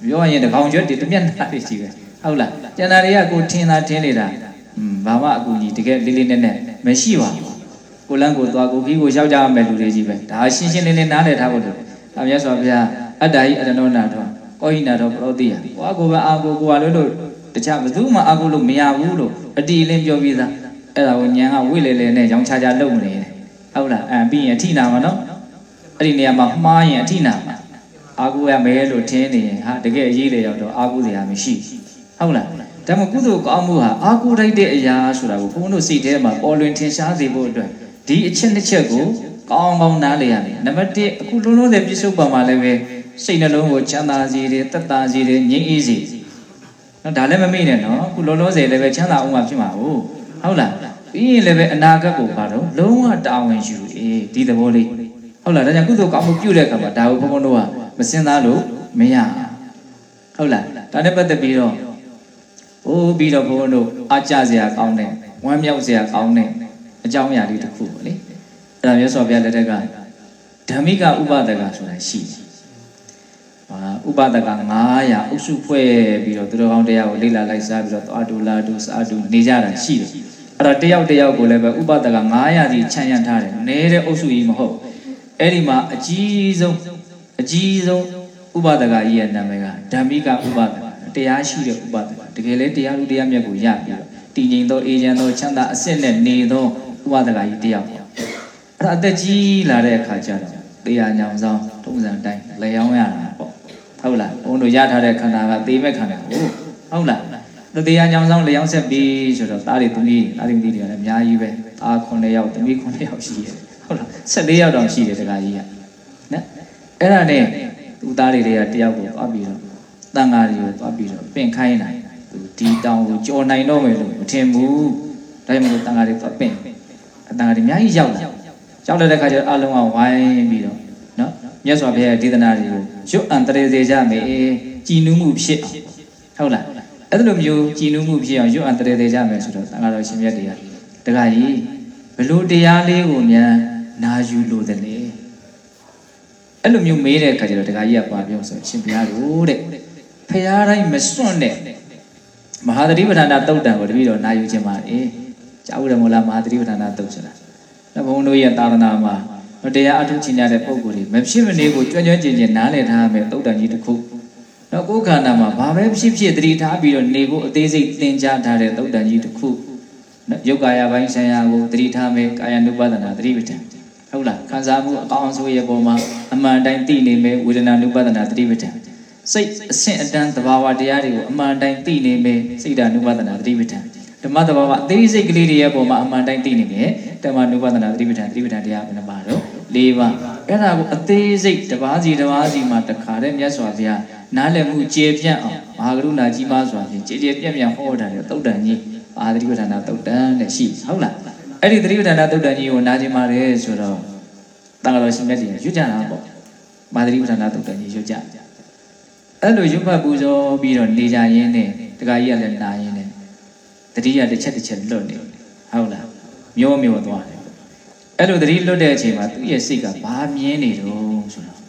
Speaker 1: ပြောရရင်တကောင်ကျွတ်တွေတမျက်နှာတွေကြီးပဲဟုတ်လားကျန်တာတွေကကိုထင်တာထင်နေတာอืมဘာမှအကူကြီးတကယ်လေးလေးနက်နက်မရှိပါဘူးကိုလန်းကိုသွားကိုခီးကိုရောက်ကြရမယ်လူတွေကြီးပဲဒါရှင်းရှင်းလင်းလင်းနားလည်ထားဖို့လိုတယ်။အမြတ်စွာဘုရားအတ္တဟိအတ္တနောနာတော်ကောဟိနာတော်ပရောတိယကိုအကိုပဲအာကိုကိုကလို့လို့ တခြားဘယ်သူမှအာကိုလို့မရဘူးလို့အတီးလင်းပြောပြီးသားအဲ့ဒါကိုညံကဝိလေလေနဲ့ရောင်ချာချာလုပ်နေတယ်ဟုတ်လားအပြီးရင်အထိနာမှာနော်အဲ့ဒီနေရာမှာမှားရင်အထိနာမှာအာကိုရမဲလို့ထင်းနေရင်ဟာတကယ်အရေးလေရောက်တော့အာကိုစရာမရှိဟုတ်လားဒါမှကုသိုလ်ကောင်းမှုဟာအာကိုတိုက်တဲ့အရာဆိုတာကိုဘုန်းတို့စိတ်ထဲမှာပေါ်လွင်ထင်ရှားစေဖို့အတွက်ဒီအချက်တစ်ချက်ကိုကောင်းကောင်းနားလည်ရမယ်နံပါတ်1အခုလုံးလုံးတဲ့ပြစ္ဆုတ်ပံမှာလည်းပဲစိတ်နှလုံးကိုချမ်းသာစေတယ်တက်တာစေတယ်ငြိမ်းအေးစေ နော်ဒါလည်းမမေ့နဲ့နော်အခုလုံးလုံးစေလည်းပဲချမ်းသာအောင်မှဖြစ်မှာဟုတ်ဟုတ်လားပြီးရင်လည်းပဲအနာဂတ်ကိုပါတော့လုံးဝတာဝန်ယူအေးဒီသဘောလေးဟုတ်လားဒါကြောင့်ကုသိုလ်ကောင်းမှုပြုတဲ့အခါမှာဒါကိုဘုန်းဘုန်းတို့ကမစင်သားလို့မရဟုတ်လားဒါနဲ့ပတ်သက်ပြီးတော့ဟိုးပြီးတော့ဘုန်းဘုန်းတို့အားကြစရာကောင်းတယ်ဝမ်းမြောက်စရာကောင်းတယ်အကြောင်းအရာလေးတစ်ခုပေါ့လေအဲ့ဒါမြတ်စွာဘုရားလက်ထက်ကဓမ္မိကဥပဒကဆိုတာရှိတယ်ဟာ ဥပဒက900အုပ်စုဖွဲ့ပြီးတော့သူတော်ကောင်းတရားကိုလေ့လာလိုက်စားပြီးတော့သွားတူလာတူစားတူနေကြတာရှိတယ်အဲ့တော့တယောက်တယောက်ကိုလည်းပဲဥပဒက900ကြီးခြံရံထားတယ်နဲတဲ့အုပ်စုကြီးမဟုတ်အဲ့ဒီမှာအကြီးဆုံးအကြီးဆုံးဥပဒကကြီးရဲ့နာမည်ကဓမ္မိကဥပဒကတရားရှိတဲ့ဥပဒကတကယ်လဲတရားလူတရားမြတ်ကိုရပြီးတော့တည်ငြိမ်သောအေးချမ်းသောချမ်းသာအစစ်နဲ့နေသောဥပဒကကြီးတယောက်အဲ့ဒါအသက်ကြီးလာတဲ့အခါကျတော့တရားညောင်ဆောင်ထုံးစံတိုင်းလျောင်းရတာပေါ့ ဟုတ်လားဘုန်းတို့ရထားတဲ့ခန္ဓာကသေမဲ့ခန္ဓာဟုတ်ဟုတ်လားတို့တရားညောင်ဆောင်လျောင်းဆက်ပြီးဆိုတော့သားတွေသမီးသားတွေသမီးတွေကလည်းအများကြီးပဲသား9ယောက်သမီး9ယောက်ရှိတယ်ဟုတ်လား14ယောက်တောင်ရှိတယ်တခါကြီးကနော်အဲ့ဒါနဲ့သူသားတွေတွေကတယောက်ကိုသွားပြီးတော့တန်ဃာတွေကိုသွားပြီးတော့ပင့်ခိုင်းနိုင်သူဒီတောင်ကိုကြော်နိုင်တော့မယ်လို့မထင်ဘူးဒါကြောင့်မို့တန်ဃာတွေသွားပင့်အတန်ဃာတွေအများကြီးရောက်လာရောက်လာတဲ့ခါကျတော့အလုံးကဝိုင်းပြီးတော့နော် မြတ်စွာဘုရားရဲ့ဒေသနာတွေကိုရွတ်အံတရေစေကြမယ်ကြည်နူးမှုဖြစ်ဟုတ်လားအဲ့လိုမျိုးကြည်နူးမှုဖြစ်အောင်ရွတ်အံတရေစေကြမယ်ဆိုတော့တန်ဃာတော်ရှင်မြတ်တွေကတခါကြီးဘလို့တရားလေးကိုများနာယူလို့တယ်လေအဲ့လိုမျိုးမေးတဲ့အခါကျတော့တခါကြီးကပါပြောဆိုရှင်ဘုရားတို့တဲ့ဖရာတိုင်းမစွန့်တဲ့မဟာသတိပဋ္ဌာန်တုတ်တံကိုတပည့်တော်နာယူခြင်းပါလေကြားဦးတယ်မို့လားမဟာသတိပဋ္ဌာန်တုတ်ဆိုတာ။ဘုန်းတို့ရဲ့သာသနာမှာ တရားအထုချင်ကြတဲ့ပုံကိုယ်တွေမဖြစ်မနေကိုကြွကြွကျင်ကျင်နားလည်ထားမယ်တုတ်တံကြီးတစ်ခု။တော့ကိုယ်ခန္ဓာမှာဘာပဲဖြစ်ဖြစ်သတိထားပြီးတော့နေဖို့အသေးစိတ်သင်ကြားထားတဲ့တုတ်တံကြီးတစ်ခု။နော်ယုတ်ကာယပိုင်းဆိုင်ရာကိုသတိထားမယ်ကာယ ानु ပဒနာသတိပဋ္ဌာန်ဟုတ်လားခံစားမှုအကောင်းအဆိုးရဲ့ပုံမှာအမှန်တိုင်းသိနေမယ်ဝေဒနာ ानु ပဒနာသတိပဋ္ဌာန်စိတ်အဆင့်အတန်းသဘာဝတရားတွေကိုအမှန်တိုင်းသိနေမယ်စိတ်ဓာနုပဒနာသတိပဋ္ဌာန်ဓမ္မသဘာဝအသေးစိတ်ကလေးတွေရဲ့ပုံမှာအမှန်တိုင်းသိနေမယ်ဓမ္မနုပဒနာသတိပဋ္ဌာန်သတိပဋ္ဌာန်တရားဘယ်နှပါတော့ ၄ပါးအဲ့ဒါကိုအသေးစိတ်တစ်ပါးစီတစ်ပါးစီမှာတခါတည်းမြတ်စွာဘုရားနားလည်မှုကျေပြန့်အောင်မဟာကရုဏာကြီးမားစွာဖြင့်ကျေကျေပြန့်ပြန့်ဟောတာတဲ့သုတ်တန်ကြီးပါသတိပဋ္ဌာန်သုတ်တန်တဲ့ရှိဟုတ်လားအဲ့ဒီသတိပဋ္ဌာန်သုတ်တန်ကြီးကိုနားကျင်ပါတယ်ဆိုတော့တန်ခါတော်ရှင်မြတ်ကြီးရွတ်ကြတာပေါ့မာသတိပဋ္ဌာန်သုတ်တန်ကြီးရွတ်ကြအဲ့လိုရွတ်ဖတ်ပူဇော်ပြီးတော့နေကြရင်းနဲ့တခါကြီးကလည်းနာရင်းနဲ့တတိယတစ်ချက်တစ်ချက်လွတ်နေဟုတ်လားမျောမျောသွားတယ် အဲ့လိုတတိလွတ်တဲ့အချိန်မှာသူ့ရဲ့စိတ်ကဘာမြင်နေတော့ဆိုတော့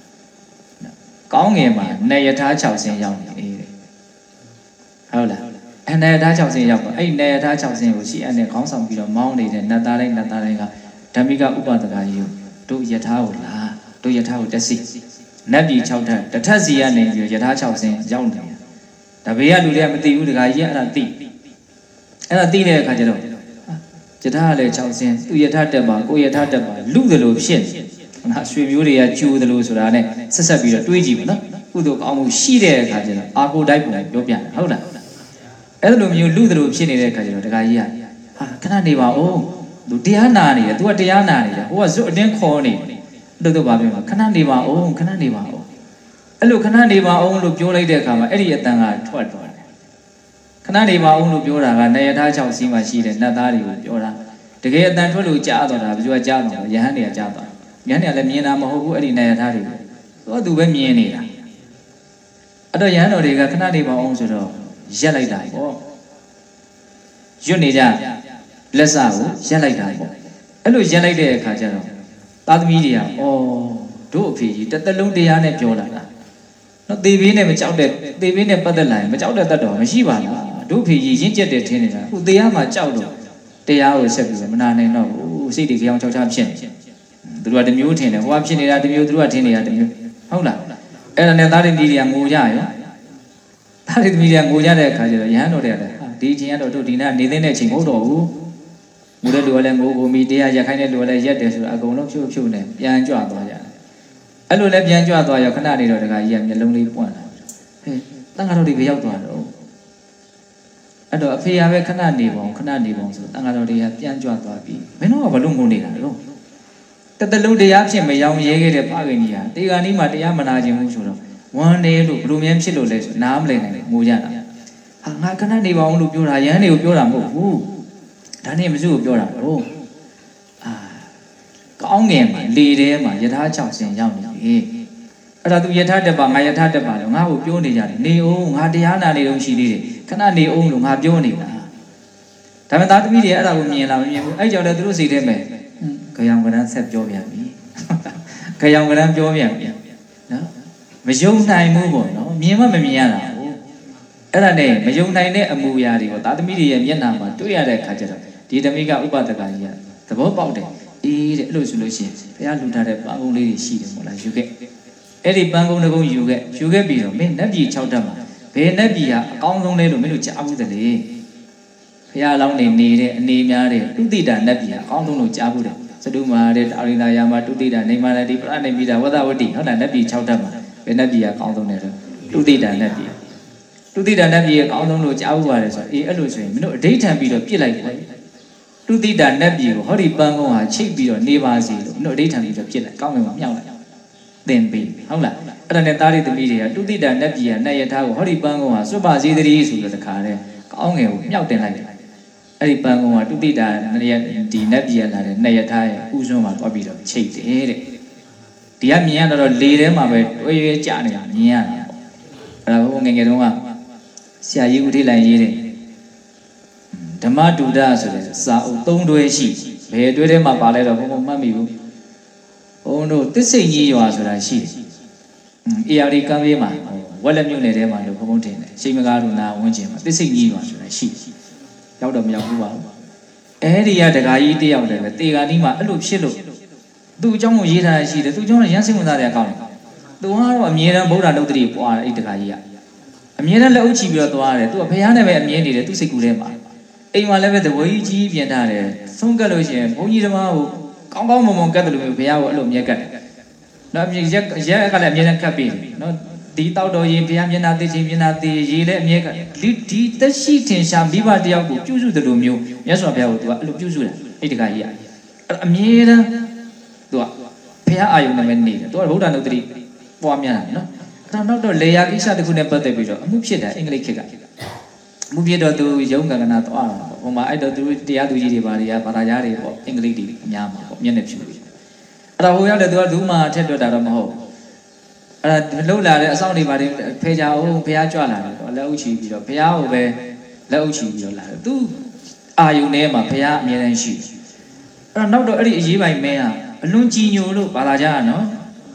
Speaker 1: ကောင်းငင်မှာနေယထာ6ဆင်းရောက်နေတယ်ဟုတ်လားအနေယထာ6ဆင်းရောက်တော့အဲ့နေယထာ6ဆင်းကိုရှိအပ်နဲ့ခေါင်းဆောင်ပြီးတော့မောင်းနေတဲ့နတ်သားတိုင်းနတ်သားတိုင်းကဓမ္မိကဥပဒကကြီးကိုတို့ယထာကိုလာတို့ယထာကိုတက်စီနတ်ပြည်6ထပ်တထက်စီကနေပြီးယထာ6ဆင်းရောက်နေတယ်ဒါဘေးကလူတွေကမသိဘူးတခါကြီးအဲ့ဒါသိအဲ့ဒါသိတဲ့အခါကျတော့ ယထာကလည်း6ဆင်းသူယထာတက်ပါကိုယထာတက်ပါလူသလိုဖြစ်ငါရွှေမျိုးတွေကကျိုးသလိုဆိုတာနဲ့ဆက်ဆက်ပြီးတော့တွေးကြည့်ပါနော်ကုသိုလ်ကောင်းမှုရှိတဲ့အခါကျတော့အာကိုတိုက်ပုံပြောပြတယ်ဟုတ်လားအဲ့လိုမျိုးလူသလိုဖြစ်နေတဲ့အခါကျတော့တခါကြီးကဟာခဏနေပါဦးသူတရားနာနေတယ်သူကတရားနာနေတယ်ဟိုကဇွတ်အတင်းခေါ်နေတယ်အဲ့လိုတော့ဘာပြောမှာခဏနေပါဦးခဏနေပါဦးအဲ့လိုခဏနေပါဦးလို့ပြောလိုက်တဲ့အခါမှာအဲ့ဒီအတန်ကထွက်သွားတယ်ခ ဏနေပါဦးလို့ပြောတာကနေရထား6စီးမှရှိတဲ့နတ်သားတွေကိုပြောတာတကယ်အတန်ထွက်လို့ကြားတော့တာဘယ်သူကကြားတော့ရဟန်းတွေကကြားတော့ရဟန်းတွေကလည်းမြင်တာမဟုတ်ဘူးအဲ့ဒီနေရထားတွေကိုသူကသူပဲမြင်နေတာအဲ့တော့ရဟန်းတော်တွေကခဏနေပါဦးဆိုတော့ရက်လိုက်တာပေါ့ရွတ်နေကြလက်စကိုရက်လိုက်တာပေါ့အဲ့လိုရက်လိုက်တဲ့အခါကျတော့သားသမီးတွေကဩတို့အဖေကြီးတသက်လုံးတရားနဲ့ပြောလာတာနော်သေဘေးနဲ့မကြောက်တဲ့သေဘေးနဲ့ပတ်သက်လာရင်မကြောက်တဲ့တတ်တော်မရှိပါ လားတို့အဖေကြီးရင့်ကျက်တယ်ထင်နေတာအခုတရားမှာကြောက်တော့တရားကိုဆက်ပြီးမနာနိုင်တော့ဘူးစိတ်တွေကြောင်ချောက်ချဖြစ်နေသူတို့ကတမျိုးထင်တယ်ဟိုကဖြစ်နေတာတမျိုးသူတို့ကထင်နေတာတမျိုးဟုတ်လားအဲ့ဒါနဲ့သားသမီးတွေကငိုကြရောသားသမီးတွေကငိုကြတဲ့အခါကျတော့ရဟန်းတော်တွေကလည်းဒီအချိန်ကတော့တို့ဒီနာနေသိတဲ့အချိန်မဟုတ်တော့ဘူးငိုတဲ့လူကလည်းငိုကိုမိတရားရက်ခိုင်းတဲ့လူကလည်းရက်တယ်ဆိုတော့အကုန်လုံးဖြုတ်ဖြုတ်နဲ့ပြန်ကြွသွားကြတယ်အဲ့လိုလည်းပြန်ကြွသွားရောခဏနေတော့တခါကြီးကမျက်လုံးလေးပွင့်လာဟဲ့တန်ခါတော်ဒီဘယ်ရောက်သွားတော့ အဲ့တော့အဖေရပဲခဏနေပါအောင်ခဏနေပါအောင်ဆိုတန်ခါတော်တွေကပြန်ကြွသွားပြီမင်းတို့ကဘလို့ငုံနေတာလို့တတလုံးတရားဖြစ်မရောင်ရဲခဲ့တဲ့ဖခင်ကြီးဟာတေဂာနီးမှာတရားမနာခြင်းဘူးဆိုတော့ဝမ်းနေလို့ဘလို့မြင်ဖြစ်လို့လဲဆိုနားမလည်နိုင်ဘူးငိုကြတာဟာငါခဏနေပါအောင်လို့ပြောတာရဟန်းတွေကိုပြောတာမဟုတ်ဘူးဒါနဲ့မစုကိုပြောတာတော့အာကောင်းငင်မှာလေထဲမှာယထာချောင်စင်ရောက်နေပြီ အဲ့ဒါသူယထာတက်ပါငါယထာတက်ပါလို့ငါ့ကိုပြောနေကြတယ်နေအောင်ငါတရားနာနေတော့ရှိသေးတယ်ခဏနေအောင်လို့ငါပြောနေတာဒါပေမဲ့သားသမီးတွေအဲ့ဒါကိုမြင်လာမမြင်ဘူးအဲ့ကြောင့်လည်းသူတို့စိတ်ထဲမှာကြောင်ကရန်ဆက်ပြောပြန်ပြီခကြောင်ကရမ်းပြောပြန်ပြန်နော်မယုံနိုင်ဘူးပေါ့နော်မြင်မှမမြင်ရတာဘူးအဲ့ဒါနဲ့မယုံနိုင်တဲ့အမူအရာတွေကိုသာသမီတွေရဲ့မျက်နှာမှာတွေ့ရတဲ့အခါကျတော့ဒီသမီးကဥပဒကကြီးကသဘောပေါက်တယ်အေးတဲ့အဲ့လိုဆိုလို့ရှိရင်ဘုရားလူထားတဲ့ပန်းကုန်းလေးတွေရှိတယ်မို့လားယူခဲ့ အဲ့ဒီပန်းကုန်းတစ်ကုန်းယူခဲ့ယူခဲ့ပြီးတော့မင်းနတ်ပြည်6တက်မှာဘယ်နတ်ပြည်ကအကောင်းဆုံးလဲလို့မင်းတို့ကြားဘူးတလေဘုရားလောင်းနေနေတဲ့အနေများတဲ့တုတိတာနတ်ပြည်ကအကောင်းဆုံးလို့ကြားဘူးတယ်သတုမာတဲ့အာရိန္ဒာယာမတုတိတာနေမာနတိပရဏိမိတာဝဒဝတိဟုတ်လားနတ်ပြည်6တက်မှာဘယ်နတ်ပြည်ကအကောင်းဆုံးလဲတော့တုတိတာနတ်ပြည်တုတိတာနတ်ပြည်ကအကောင်းဆုံးလို့ကြားဘူးပါတယ်ဆိုတော့အေးအဲ့လိုဆိုရင်မင်းတို့အဋိဋ္ဌံပြီးတော့ပြစ်လိုက်တယ်တုတိတာနတ်ပြည်ကိုဟောဒီပန်းကုန်းဟာချိတ်ပြီးတော့နေပါစေလို့မင်းတို့အဋိဋ္ဌံပြီးတော့ပြစ်လိုက်ကောင်းကင်မှာမြောက်လိုက် သင်ပေးဟုတ်လားအဲ့ဒါနဲ့သားရိသမီးတွေကတုတိတာနတ်ပြည်ကနတ်ယထာကိုဟောဒီပန်းကုန်းဟာစွတ်ပါစေတည်းဆိုတော့တခါတည်းကောင်းငယ်ကိုမြောက်တင်လိုက်တယ်အဲ့ဒီပန်းကုန်းကတုတိတာနတ်ယဒီနတ်ပြည်ကလာတဲ့နတ်ယထာရဲ့ဥစွန်းမှာတွားပြီးတော့ချိတ်တယ်တဲ့ဒီကမြင်ရတော့လေထဲမှာပဲတွဲရွဲကြနေတာမြင်ရတာပေါ့အဲ့ဒါဘုငယ်ငယ်တုန်းကဆရာကြီးဦးထိလိုက်ရေးတယ်ဓမ္မတူဒဆိုတဲ့စာအုပ်၃တွဲရှိဘယ်တွဲထဲမှာပါလဲတော့ဘုံဘုံမှတ်မိဘူး ဘုံတို့တစ္ဆိတ်ကြီးရွာဆိုတာရှိတယ်အေယာရီကံပေးမှာဝက်လက်မြုပ်နယ်ထဲမှာလို့ဘုံဘုံထင်တယ်ရှိမကားလူနာဝန်းကျင်မှာတစ္ဆိတ်ကြီးရွာဆိုတာရှိရောက်တော့မရောက်ဘူးပါဘူးအဲဒီကဒကာကြီးတယောက်တည်းပဲတေဂာနီးမှာအဲ့လိုဖြစ်လို့သူ့အကြောင်းကိုရေးထားရှိတယ်သူ့အကြောင်းကရမ်းစိတ်ဝင်စားတဲ့အကောင်းတယ်သူကတော့အမြဲတမ်းဗုဒ္ဓလုတ်တိပွားတယ်အဲ့ဒကာကြီးကအမြဲတမ်းလက်အုပ်ချီပြီးတော့သွားတယ်သူကဘုရားနဲ့ပဲအမြဲနေတယ်သူ့စိတ်ကူးထဲမှာအိမ်မှာလည်းပဲသဝေးကြီးပြင်ထားတယ်ဆုံးကတ်လို့ရှိရင်ဘုန်းကြီးဓမ္မကို ကောင်းကောင်းမွန်မွန်ကတ်တယ်လို့ဘုရားကိုအဲ့လိုမြဲကတ်တယ်နော်ရက်ရက်ကလည်းအမြဲတမ်းကတ်ပြီးနော်ဒီတောက်တော်ရင်ဘုရားမျက်နှာသိချင်းမျက်နှာသိရေလည်းအမြဲကဒီဒီတက်ရှိထင်ရှားမိဘတယောက်ကိုပြုစုတယ်လို့မျိုးမြတ်စွာဘုရားကိုသူကအဲ့လိုပြုစုတယ်အဲ့ဒီကကြီးကအမြဲတမ်းသူကဘုရားအာယုန်နဲ့ပဲနေတယ်သူကဗုဒ္ဓနုတ္တိပွားများတယ်နော်အဲ့တော့နောက်တော့လေယာကိစ္စတစ်ခုနဲ့ပတ်သက်ပြီးတော့အမှုဖြစ်တာအင်္ဂလိပ်ခေတ်က မှုပြတော့သူရုံးကကနာသွားတာပေါ့ဟိုမှာအဲ့တော့သူတရားသူကြီးတွေပါတွေကဘာသာကြားတွေပေါ့အင်္ဂလိပ်တွေအများမှာပေါ့မျက်နှာဖြူတွေအဲ့တော့ဟိုရောက်တယ်သူကဒူးမှာထက်တွက်တာတော့မဟုတ်အဲ့ဒါလှုပ်လာတဲ့အဆောင်တွေပါတွေဖေးကြအောင်ဘုရားကြွလာတယ်တော့လက်ဥချီပြီးတော့ဘုရားကိုပဲလက်ဥချီပြီးတော့လာတယ်သူအာယုန်ထဲမှာဘုရားအမြဲတမ်းရှိအဲ့တော့နောက်တော့အဲ့ဒီအရေးပိုင်မဲဟာအလွန်ကြည်ညိုလို့ဘာသာကြားကနော်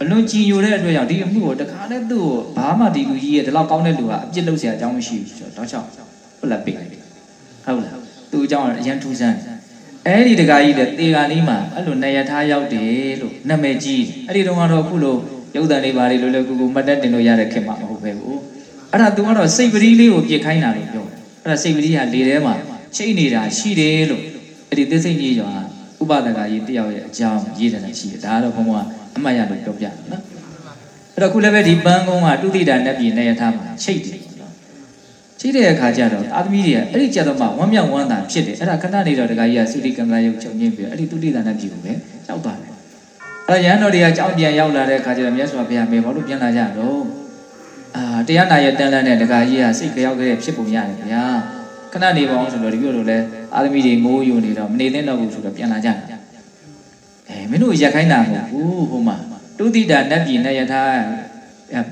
Speaker 1: အလွန်ကြည်ညိုတဲ့အတွက်ကြောင့်ဒီအမှုကိုတခါနဲ့သူ့ကိုဘာမှဒီလူကြီးရဲ့ဒီလောက်ကောင်းတဲ့လူကအပြစ်လုပ်เสียအကြောင်းမရှိဘူးဆိုတော့တောက်ချောက် ဟုတ်လားပြလိုက်တယ်ဟုတ်လားသူ့အကြောင်းအရန်ထူးဆန်းတယ်အဲ့ဒီတကာကြီးတဲ့တေဂာနီးမှာအဲ့လိုနေရထားရောက်တယ်လို့နာမည်ကြီးအဲ့ဒီတော့ကတော့အခုလိုရုပ်တန်လေးပါလေးလိုလိုကူကူမှတ်တတ်တင်လို့ရတဲ့ခင်မှာမဟုတ်ပဲဘူးအဲ့ဒါသူကတော့စိတ်ပရိလေးကိုပြစ်ခိုင်းတာလို့ပြောတယ်အဲ့ဒါစိတ်ပရိဟာလေထဲမှာချိတ်နေတာရှိတယ်လို့အဲ့ဒီသစ္စိတ်ကြီးရွာဥပဒကကြီးတယောက်ရဲ့အကြောင်းရေးတယ်ရှိတယ်ဒါကတော့ဘုံကအမှတ်ရလို့ပြောပြတယ်နော်အဲ့တော့ခုလည်းပဲဒီပန်းကုန်းကတုတိတာနတ်ပြည်နေရထားမှာချိတ်တယ် ချိတ်တဲ့အခါကျတော့အာသမီတွေကအဲ့ဒီကြတော့မှဝမ်းမြောက်ဝမ်းသာဖြစ်တယ်အဲ့ဒါခဏနေတော့ဒကာကြီးကသုတိကံလာရုပ်ချုပ်ငင်းပြီးအဲ့ဒီတုတိတာနတ်ပြည်ကိုပဲရောက်သွားတယ်အဲ့ရဟန်းတော်တွေကကြောင်းပြန်ရောက်လာတဲ့အခါကျတော့မြတ်စွာဘုရားမေဘာလို့ပြန်လာကြတော့အာတရားနာရဲ့တန်လန်းတဲ့ဒကာကြီးကစိတ်ကြောက်ခဲ့ဖြစ်ပုံရတယ်ဗျာခဏနေပါအောင်ဆိုတော့ဒီပြောလို့လဲအာသမီတွေမိုးယုံနေတော့မနေသင့်တော့ဘူးဆိုတော့ပြန်လာကြတယ်အဲမင်းတို့ရက်ခိုင်းတာမဟုတ်ဘူးဟိုမှာတုတိတာနတ်ပြည်နဲ့ယထာ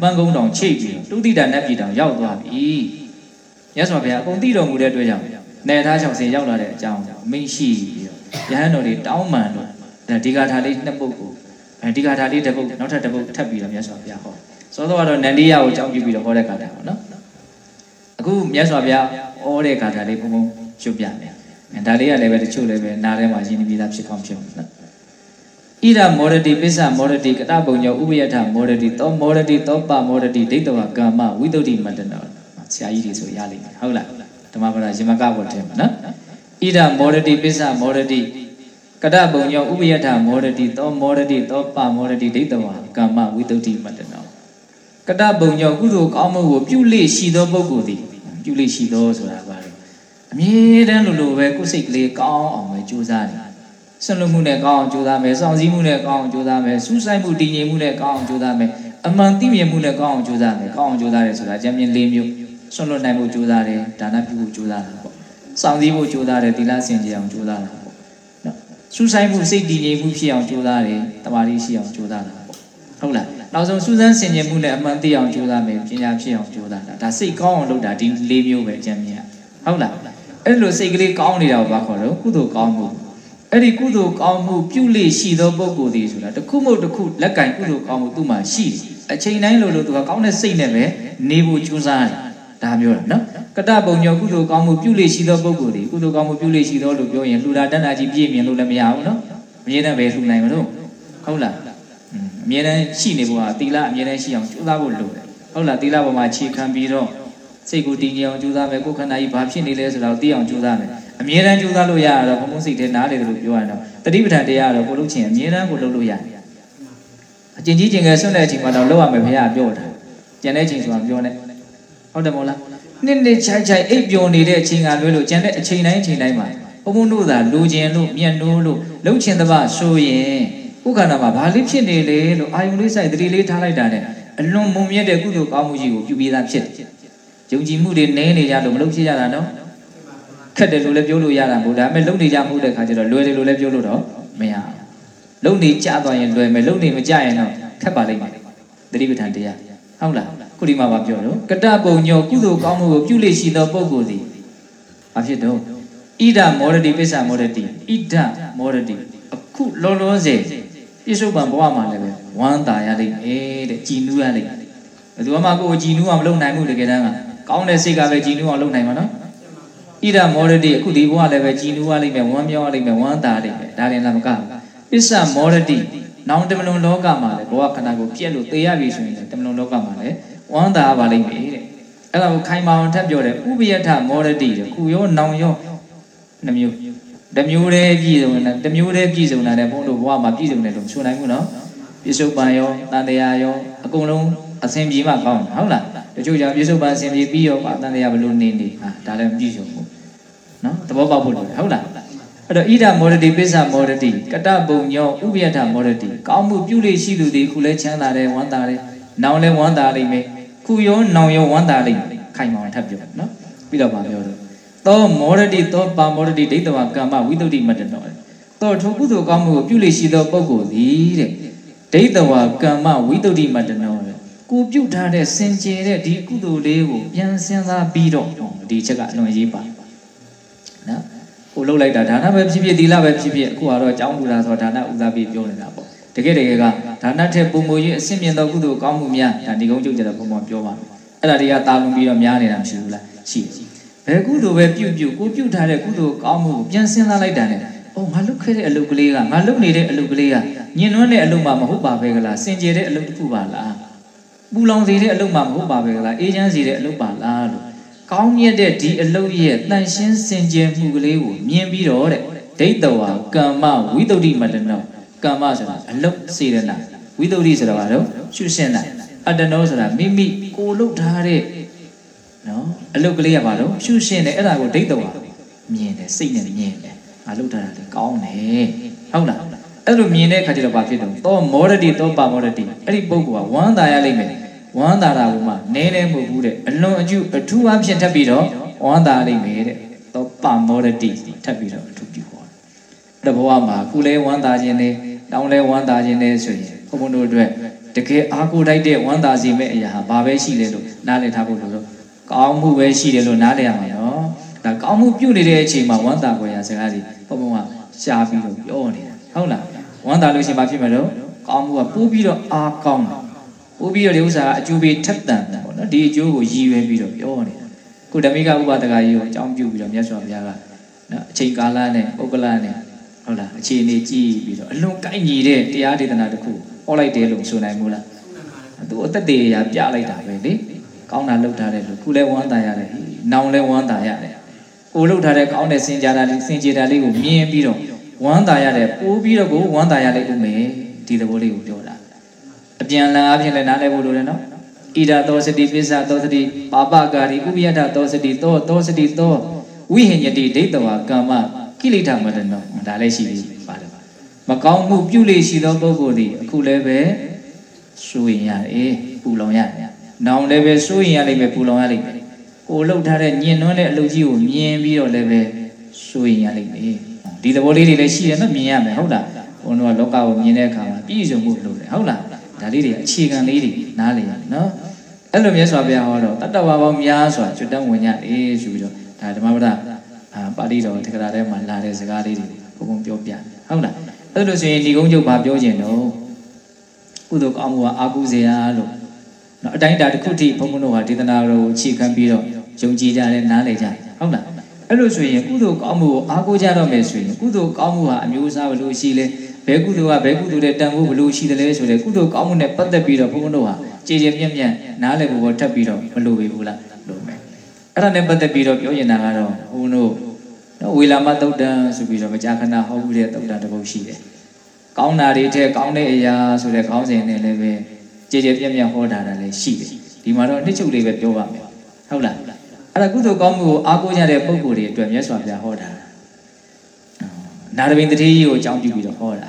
Speaker 1: ပန်းကုန်းတောင်ချိတ်ပြီးတုတိတာနတ်ပြည်တောင်ရောက်သွားပြီ မြတ်စွာဘုရားအကုန်သိတော်မူတဲ့အတွက်ကြောင့်နေသား၆ဆင်ရောက်လာတဲ့အကြောင်းအမိန့်ရှိပြီးတော့ယဟန်တော်တွေတောင်းပန်တော့ဒီဂါထာလေးနှစ်ပုဒ်ကိုအဲဒီဂါထာလေးတစ်ပုဒ်နောက်ထပ်တစ်ပုဒ်ထပ်ပြီးတော့မြတ်စွာဘုရားဟောစောစောကတော့နန္ဒီယကိုအကြောင်းပြုပြီးတော့ဟောတဲ့ဂါထာပေါ့နော်အခုမြတ်စွာဘုရားဟောတဲ့ဂါထာလေးဘုံဘုံရှုပ်ပြမယ်ဒါလေးကလည်းပဲတချို့လည်းပဲနားထဲမှာရင်းနှီးပြီးသားဖြစ်ကောင်းဖြစ်နော်ဣရမောရတိပစ္ဆမောရတိကတပုံညောဥပယထမောရတိသောမောရတိသောပမောရတိဒိဋ္ဌဝကမ္မဝိတုဒ္ဓိမတ္တနော ဆရာကြီးတွေဆိုရလိမ့်မယ်ဟုတ်လားဓမ္မပဒယမကဘောထဲမှာနော်ဣရမောရတိပစ္ဆမောရတိကတပုံညောဥပယထမောရတိသောမောရတိသောပမောရတိဒိဋ္ဌဝကမ္မဝိတုဒ္ဓိမတ္တနောကတပုံညောကုသိုလ်ကောင်းမှုကိုပြုလေရှိသောပုဂ္ဂိုလ်သည်ပြုလေရှိသောဆိုတာပါလေအမြဲတမ်းလိုလိုပဲကိုယ်စိတ်ကလေးကောင်းအောင်ပဲကြိုးစားတယ်ဆွလွတ်မှုနဲ့ကောင်းအောင်ကြိုးစားမယ်စောင့်စည်းမှုနဲ့ကောင်းအောင်ကြိုးစားမယ်စူးစိုက်မှုတည်ငြိမ်မှုနဲ့ကောင်းအောင်ကြိုးစားမယ်အမှန်သိမြင်မှုနဲ့ကောင်းအောင်ကြိုးစားမယ်ကောင်းအောင်ကြိုးစားတယ်ဆိုတာအကျဉ်းမြင်၄မျိုး ဆွလွတ်နိုင်ဖို့ကြိုးစားတယ်ဒါနပြုဖို့ကြိုးစားတာပေါ့စောင့်စည်းဖို့ကြိုးစားတယ်သီလစင်ကြယ်အောင်ကြိုးစားတာပေါ့နော်စူးစိုက်မှုစိတ်တည်ငြိမ်မှုဖြစ်အောင်ကြိုးစားတယ်တမာတိရှိအောင်ကြိုးစားတာပေါ့ဟုတ်လားနောက်ဆုံးစူးစမ်းဆင်ခြင်မှုနဲ့အမှန်သိအောင်ကြိုးစားမယ်ပညာဖြစ်အောင်ကြိုးစားတာဒါစိတ်ကောင်းအောင်လုပ်တာဒီ၄မျိုးပဲအကျဉ်းမြင်ဟုတ်လားအဲ့လိုစိတ်ကလေးကောင်းနေတာကိုဘာခေါ်တော့ကုသိုလ်ကောင်းမှုအဲ့ဒီကုသိုလ်ကောင်းမှုပြုလေရှိသောပုဂ္ဂိုလ်ဒီဆိုတာတစ်ခုမဟုတ်တစ်ခုလက်ကင်ကုသိုလ်ကောင်းမှုသူ့မှာရှိတယ်အချိန်တိုင်းလို့လို့သူကကောင်းတဲ့စိတ်နဲ့ပဲနေဖို့ကြိုးစားတယ် ဒါပြောတာနော်ကတပုံညောကုသိုလ်ကောင်းမှုပြုလေရှိသောပုဂ္ဂိုလ်ဒီကုသိုလ်ကောင်းမှုပြုလေရှိသောလို့ပြောရင်လှူတာတတ်တာကြီးပြည့်မြင်လို့လည်းမရဘူးနော်အမြဲတမ်းပဲလှူနိုင်မလို့ဟုတ်လားအမြဲတမ်းရှိနေဖို့ဟာသီလအမြဲတမ်းရှိအောင်ကြိုးစားဖို့လိုတယ်ဟုတ်လားသီလပေါ်မှာခြေခံပြီးတော့စိတ်ကိုတည်ငြိမ်အောင်ကြိုးစားမယ်ကိုယ်ခန္ဓာကြီးဘာဖြစ်နေလဲဆိုတာကိုသိအောင်ကြိုးစားမယ်အမြဲတမ်းကြိုးစားလို့ရတော့ဘုံဘုံစိတ်ထဲနားလေတယ်လို့ပြောရတော့တတိပဋ္ဌာန်တရားကတော့ကိုလုပ်ချင်အမြဲတမ်းကိုလုပ်လို့ရတယ်အကျဉ်းကြီးကျင်ငယ်ဆွန့်တဲ့အချိန်မှာတော့လုပ်ရမယ်ဘုရားပြောတာကျန်တဲ့အချိန်ဆိုတာပြောနေ ဟုတ်တယ်မဟုတ်လားနှစ်နှစ်ချိုက်ချိုက်အိပ်ပျော်နေတဲ့အချိန်ကလွဲလို့ကျန်တဲ့အချိန်တိုင်းအချိန်တိုင်းမှာဘုံဘုံတို့သာလူကျင်လို့မြတ်နိုးလို့လှုပ်ချင်သဘာဆိုရင်ဥက္ကဏမှာဘာလေးဖြစ်နေလဲလို့အာယုံလေးဆိုင်တတိလေးထားလိုက်တာနဲ့အလွန်မုံမြတ်တဲ့ကုသိုလ်ကောင်းမှုကြီးကိုပြုပြီးသားဖြစ်တယ်။ယုံကြည်မှုတွေနည်းနေကြလို့မလုပ်ဖြစ်ကြတာနော်။ခက်တယ်လို့လည်းပြောလို့ရတာမဟုတ်ဒါပေမဲ့လုံနေကြမှုတဲ့ခါကျတော့လွယ်တယ်လို့လည်းပြောလို့တော့မရဘူး။လုံနေကြသွားရင်လွယ်မယ်လုံနေမကြရင်တော့ခက်ပါလိမ့်မယ်။တတိပဋ္ဌာန်တရားဟုတ်လား ခုဒီမှာပြောတော့ကတပုံညောကုသိုလ်ကောင်းမှုကိုပြုလေရှိသောပုဂ္ဂိုလ်သည်ဘာဖြစ်တော့ဣဒမောရတိပစ္ဆမောရတိဣဒမောရတိအခုလောလောဆယ်ပြစ္ဆုတ်ပံဘဝမှာလည်းပဲဝမ်းသာရလိမ့်မယ်တဲ့ကြည်နူးရလိမ့်မယ်ဘယ်သူမှကိုယ်ကြည်နူးအောင်မလုပ်နိုင်ဘူးတကယ်တမ်းကကောင်းတဲ့စိတ်ကပဲကြည်နူးအောင်လုပ်နိုင်မှာနော်ဣဒမောရတိအခုဒီဘဝလည်းပဲကြည်နူးရလိမ့်မယ်ဝမ်းမြောက်ရလိမ့်မယ်ဝမ်းသာရလိမ့်မယ်ဒါရင်လည်းမကပစ္ဆမောရတိနောင်တမလွန်လောကမှာလည်းဘဝခန္ဓာကိုပြက်လို့သေရပြီဆိုရင်တမလွန်လောကမှာလည်း ဝမ်းသာပါလိမ့်မယ်တဲ့အဲ့ဒါကိုခိုင်မာအောင်ထပ်ပြောတယ်ဥပယထမောရတိတဲ့ခုရောနောင်ရောနှမျိုးတမျိုးတည်းပြည့်စုံတယ်တမျိုးတည်းပြည့်စုံတယ်ဘုန်းတို့ဘဝမှာပြည့်စုံတယ်လို့ဆိုနိုင်ဘူးနော်ပြစ္ဆုတ်ပံရောတန်တရားရောအကုန်လုံးအစဉ်ပြေမှကောင်းတယ်ဟုတ်လားတချို့ကြောင့်ပြစ္ဆုတ်ပံအစဉ်ပြေပြီးရောပါတန်တရားဘလို့နေနေဟာဒါလည်းမပြည့်စုံဘူးနော်သဘောပေါက်ဖို့လိုတယ်ဟုတ်လားအဲ့တော့ဣဒမောရတိပိစ္ဆမောရတိကတပုံညောဥပယထမောရတိကောင်းမှုပြုလေရှိသူတွေခုလဲချမ်းသာတယ်ဝမ်းသာတယ်နောင်လဲဝမ်းသာလိမ့်မယ် ခုရောနောင်ရောဝမ်းသာလိမ့်မယ်ခိုင်မောင်ထပ်ပြောနော်ပြီးတော့ဗာပြောတော့သောမောရတိသောပါမောရတိဒိဋ္ဌဝကမ္မဝိတုဒ္ဓိမတ္တနောသောထိုကုသိုလ်ကောင်းမှုကိုပြုလေရှိသောပုဂ္ဂိုလ်သည်တဲ့ဒိဋ္ဌဝကမ္မဝိတုဒ္ဓိမတ္တနောတဲ့ကိုပြုတ်ထားတဲ့စင်ကြယ်တဲ့ဒီကုသိုလ်လေးကိုပြန်စဉ်းစားပြီးတော့ဒီချက်ကအလွန်ရေးပါနော်ကိုလှုပ်လိုက်တာဒါနပဲဖြစ်ဖြစ်သီလပဲဖြစ်ဖြစ်အခုကတော့အကြောင်းပူတာဆိုတော့ဒါနဥစားပြီးပြောနေတာပေါ့ တကယ်တကယ်ကဒါနထက်ပုံမူကြီးအစင့်မြင့်သောကုသိုလ်ကောင်းမှုများဒါဒီကုန်းကျုပ်ကြတော့ပုံမှန်ပြောပါမယ်အဲ့ဒါတွေကတာလွန်ပြီးတော့များနေတာမရှိဘူးလားရှိဘယ်ကုသိုလ်ပဲပြုတ်ပြုတ်ကိုပြုတ်ထားတဲ့ကုသိုလ်ကောင်းမှုကိုပြန်စဉ်းစားလိုက်တာနဲ့အိုးငါလုပ်ခဲ့တဲ့အလုပ်ကလေးကငါလုပ်နေတဲ့အလုပ်ကလေးကညင်နွမ်းတဲ့အလုပ်မှမဟုတ်ပါပဲကလားစင်ကြယ်တဲ့အလုပ်တစ်ခုပါလားပူလောင်စေတဲ့အလုပ်မှမဟုတ်ပါပဲကလားအေးချမ်းစေတဲ့အလုပ်ပါလားလို့ကောင်းမြတ်တဲ့ဒီအလုပ်ရဲ့တန်ရှင်းစင်ကြယ်မှုကလေးကိုမြင်ပြီးတော့တဲ့ဒိဋ္ဌဝါကမ္မဝိတုဒ္ဓိမတ္တနော ကမ္မဆိုတာအလုတ်စေရနာဝိသုဒ္ဓိဆိုတာဘာလို့ရှုရှင်းတာအတ္တနောဆိုတာမိမိကိုလုတ်ထားတဲ့နော်အလုတ်ကလေးကဘာလို့ရှုရှင်းတယ်အဲ့ဒါကိုဒိဋ္ဌဝါမြင်တယ်စိတ်နဲ့မြင်တယ်ငါလုတ်ထားတာလေကောင်းတယ်ဟုတ်လားအဲ့လိုမြင်တဲ့အခါကျတော့ဘာဖြစ်တော့သောမောရတိသောပါမောရတိအဲ့ဒီပုဂ္ဂိုလ်ကဝမ်းသာရလိမ့်မယ်ဝမ်းသာတာကမှနည်းနည်းမဟုတ်ဘူးတဲ့အလွန်အကျုအထူးအဖြစ်ထပ်ပြီးတော့ဝမ်းသာလိမ့်မယ်တဲ့သောပါမောရတိထပ်ပြီးတော့အထူးပြုခေါ် တယ်အဲ့ဒါဘဝမှာကုလဲဝမ်းသာခြင်းနဲ့တောင်းလဲဝမ်းသာခြင်းနဲ့ဆိုရင်ဘုံဘုံတို့အတွက်တကယ်အားကိုးတိုက်တဲ့ဝမ်းသာစေမဲ့အရာဟာဘာပဲရှိလဲလို့နားလည်ထားဖို့လို့ဆိုကောင်းမှုပဲရှိတယ်လို့နားလည်ရမှာနော်ဒါကောင်းမှုပြုနေတဲ့အချိန်မှာဝမ်းသာကိုရစကားစီဘုံဘုံကရှားပြီးတော့ပြောနေတာဟုတ်လားဝမ်းသာလို့ရှိရင်ဘာဖြစ်မလို့ကောင်းမှုကပိုးပြီးတော့အားကောင်းတယ်ပိုးပြီးတော့ဒီဥစ္စာကအကျိုးပေးထက်တန်တယ်ပေါ့နော်ဒီအကျိုးကိုရည်ရွယ်ပြီးတော့ပြောနေတာခုဓမိကဥပဒကကြီးကိုအကြောင်းပြုပြီးတော့မြတ်စွာဘုရားကနော်အချိန်ကာလနဲ့ပုဂ္ဂလနဲ့ ဟုတ်လားအခြေအနေကြည့်ပြီးတော့အလွန်ကိုက်ညီတဲ့တရားဒေသနာတစ်ခုဟောလိုက်တယ်လို့ဆိုနိုင်မို့လားသူအသက်တည်းရာပြလိုက်တာပဲလေကောင်းတာလုပ်ထားတယ်လို့ခုလဲဝမ်းသာရတယ်နောင်လဲဝမ်းသာရတယ်ကိုလုပ်ထားတဲ့ကောင်းတဲ့စင်ကြတာလေးစင်ကြတာလေးကိုမြင်ပြီးတော့ဝမ်းသာရတယ်ပိုးပြီးတော့ကိုဝမ်းသာရလိုက်ဦးမယ်ဒီသဘောလေးကိုပြောတာအပြန်လန်အပြင်လည်းနားလည်ဖို့လိုတယ်နော်ဣဒသောစတိပိစ္ဆသောစတိပါပကာရီဥပယတသောစတိသောသောစတိသောဝိဟိညတိဒိဋ္ဌဝကမ္မ ကိလေသာမတနောဒါလည်းရှိပြီပါတယ်မကောင်းမှုပြုလေရှိသောပုဂ္ဂိုလ်သည်အခုလည်းပဲစိုးရင်ရတယ်ပူလောင်ရတယ်နောင်လည်းပဲစိုးရင်ရလိမ့်မယ်ပူလောင်ရလိမ့်မယ်ကိုလှုပ်ထားတဲ့ညင်နွမ်းတဲ့အလုပ်ကြီးကိုမြင်ပြီးတော့လည်းပဲစိုးရင်ရလိမ့်မယ်ဒီသဘောလေးတွေလည်းရှိတယ်နော်မြင်ရမယ်ဟုတ်လားဘုန်းတော်ကလောကကိုမြင်တဲ့အခါမှာပြည့်စုံမှုလို့လေဟုတ်လားဒါလေးတွေအခြေခံလေးတွေနားလည်ရနော်အဲ့လိုမြတ်စွာဘုရားဟောတော့တတ္တဝါပေါင်းများစွာကျွတ်တန်းဝင်ကြတယ်ဆိုပြီးတော့ဒါဓမ္မပဒ အာပါဠိတော်တက္ကရာထဲမှာလာတဲ့စကားလေးတွေဘုံဘုံပြောပြဟုတ်လားအဲ့လိုဆိုရင်ဒီကုန်းချုပ်ဘာပြောခြင်းတော့ကုသိုလ်ကောင်းမှုကအာကုစေရလို့နော်အတိုင်းတာတစ်ခုထိဘုံဘုံတို့ဟာဒေသနာတော်ကိုခြေခံပြီးတော့ယုံကြည်ကြတယ်နားလည်ကြတယ်ဟုတ်လားအဲ့လိုဆိုရင်ကုသိုလ်ကောင်းမှုကိုအာကိုကြတော့မယ်ဆိုရင်ကုသိုလ်ကောင်းမှုဟာအမျိုးအစားဘယ်လိုရှိလဲဘယ်ကုသိုလ်ကဘယ်ကုသိုလ်တဲ့တန်ဖိုးဘယ်လိုရှိတယ်လဲဆိုတဲ့ကုသိုလ်ကောင်းမှုနဲ့ပတ်သက်ပြီးတော့ဘုန်းဘုန်းတို့ဟာကြည်ကြည်ပြန့်ပြန့်နားလည်ဖို့ပေါ်ထပ်ပြီးတော့မလိုပေဘူးလားလိုမယ် အဲ့ဒါနဲ့ပတ်သက်ပြီးတော့ပြောရင်တာကတော့ဘုန်းဘုန်းတို့နော်ဝေလာမသုတ်တံဆိုပြီးတော့မကြာခဏဟောဘူးတဲ့သုတ်တံတစ်ပုဒ်ရှိတယ်ကောင်းတာတွေထက်ကောင်းတဲ့အရာဆိုတဲ့ခေါင်းစဉ်နဲ့လည်းပဲကြည်ကြည်ပြန့်ပြန့်ဟောတာလည်းရှိတယ်ဒီမှာတော့နှစ်ချုပ်လေးပဲပြောပါမယ်ဟုတ်လားအဲ့ဒါကုသိုလ်ကောင်းမှုကိုအားကိုးကြတဲ့ပုဂ္ဂိုလ်တွေအတွက်မြတ်စွာဘုရားဟောတာနာရဘိန်တတိကြီးကိုအကြောင်းပြုပြီးတော့ဟောတာ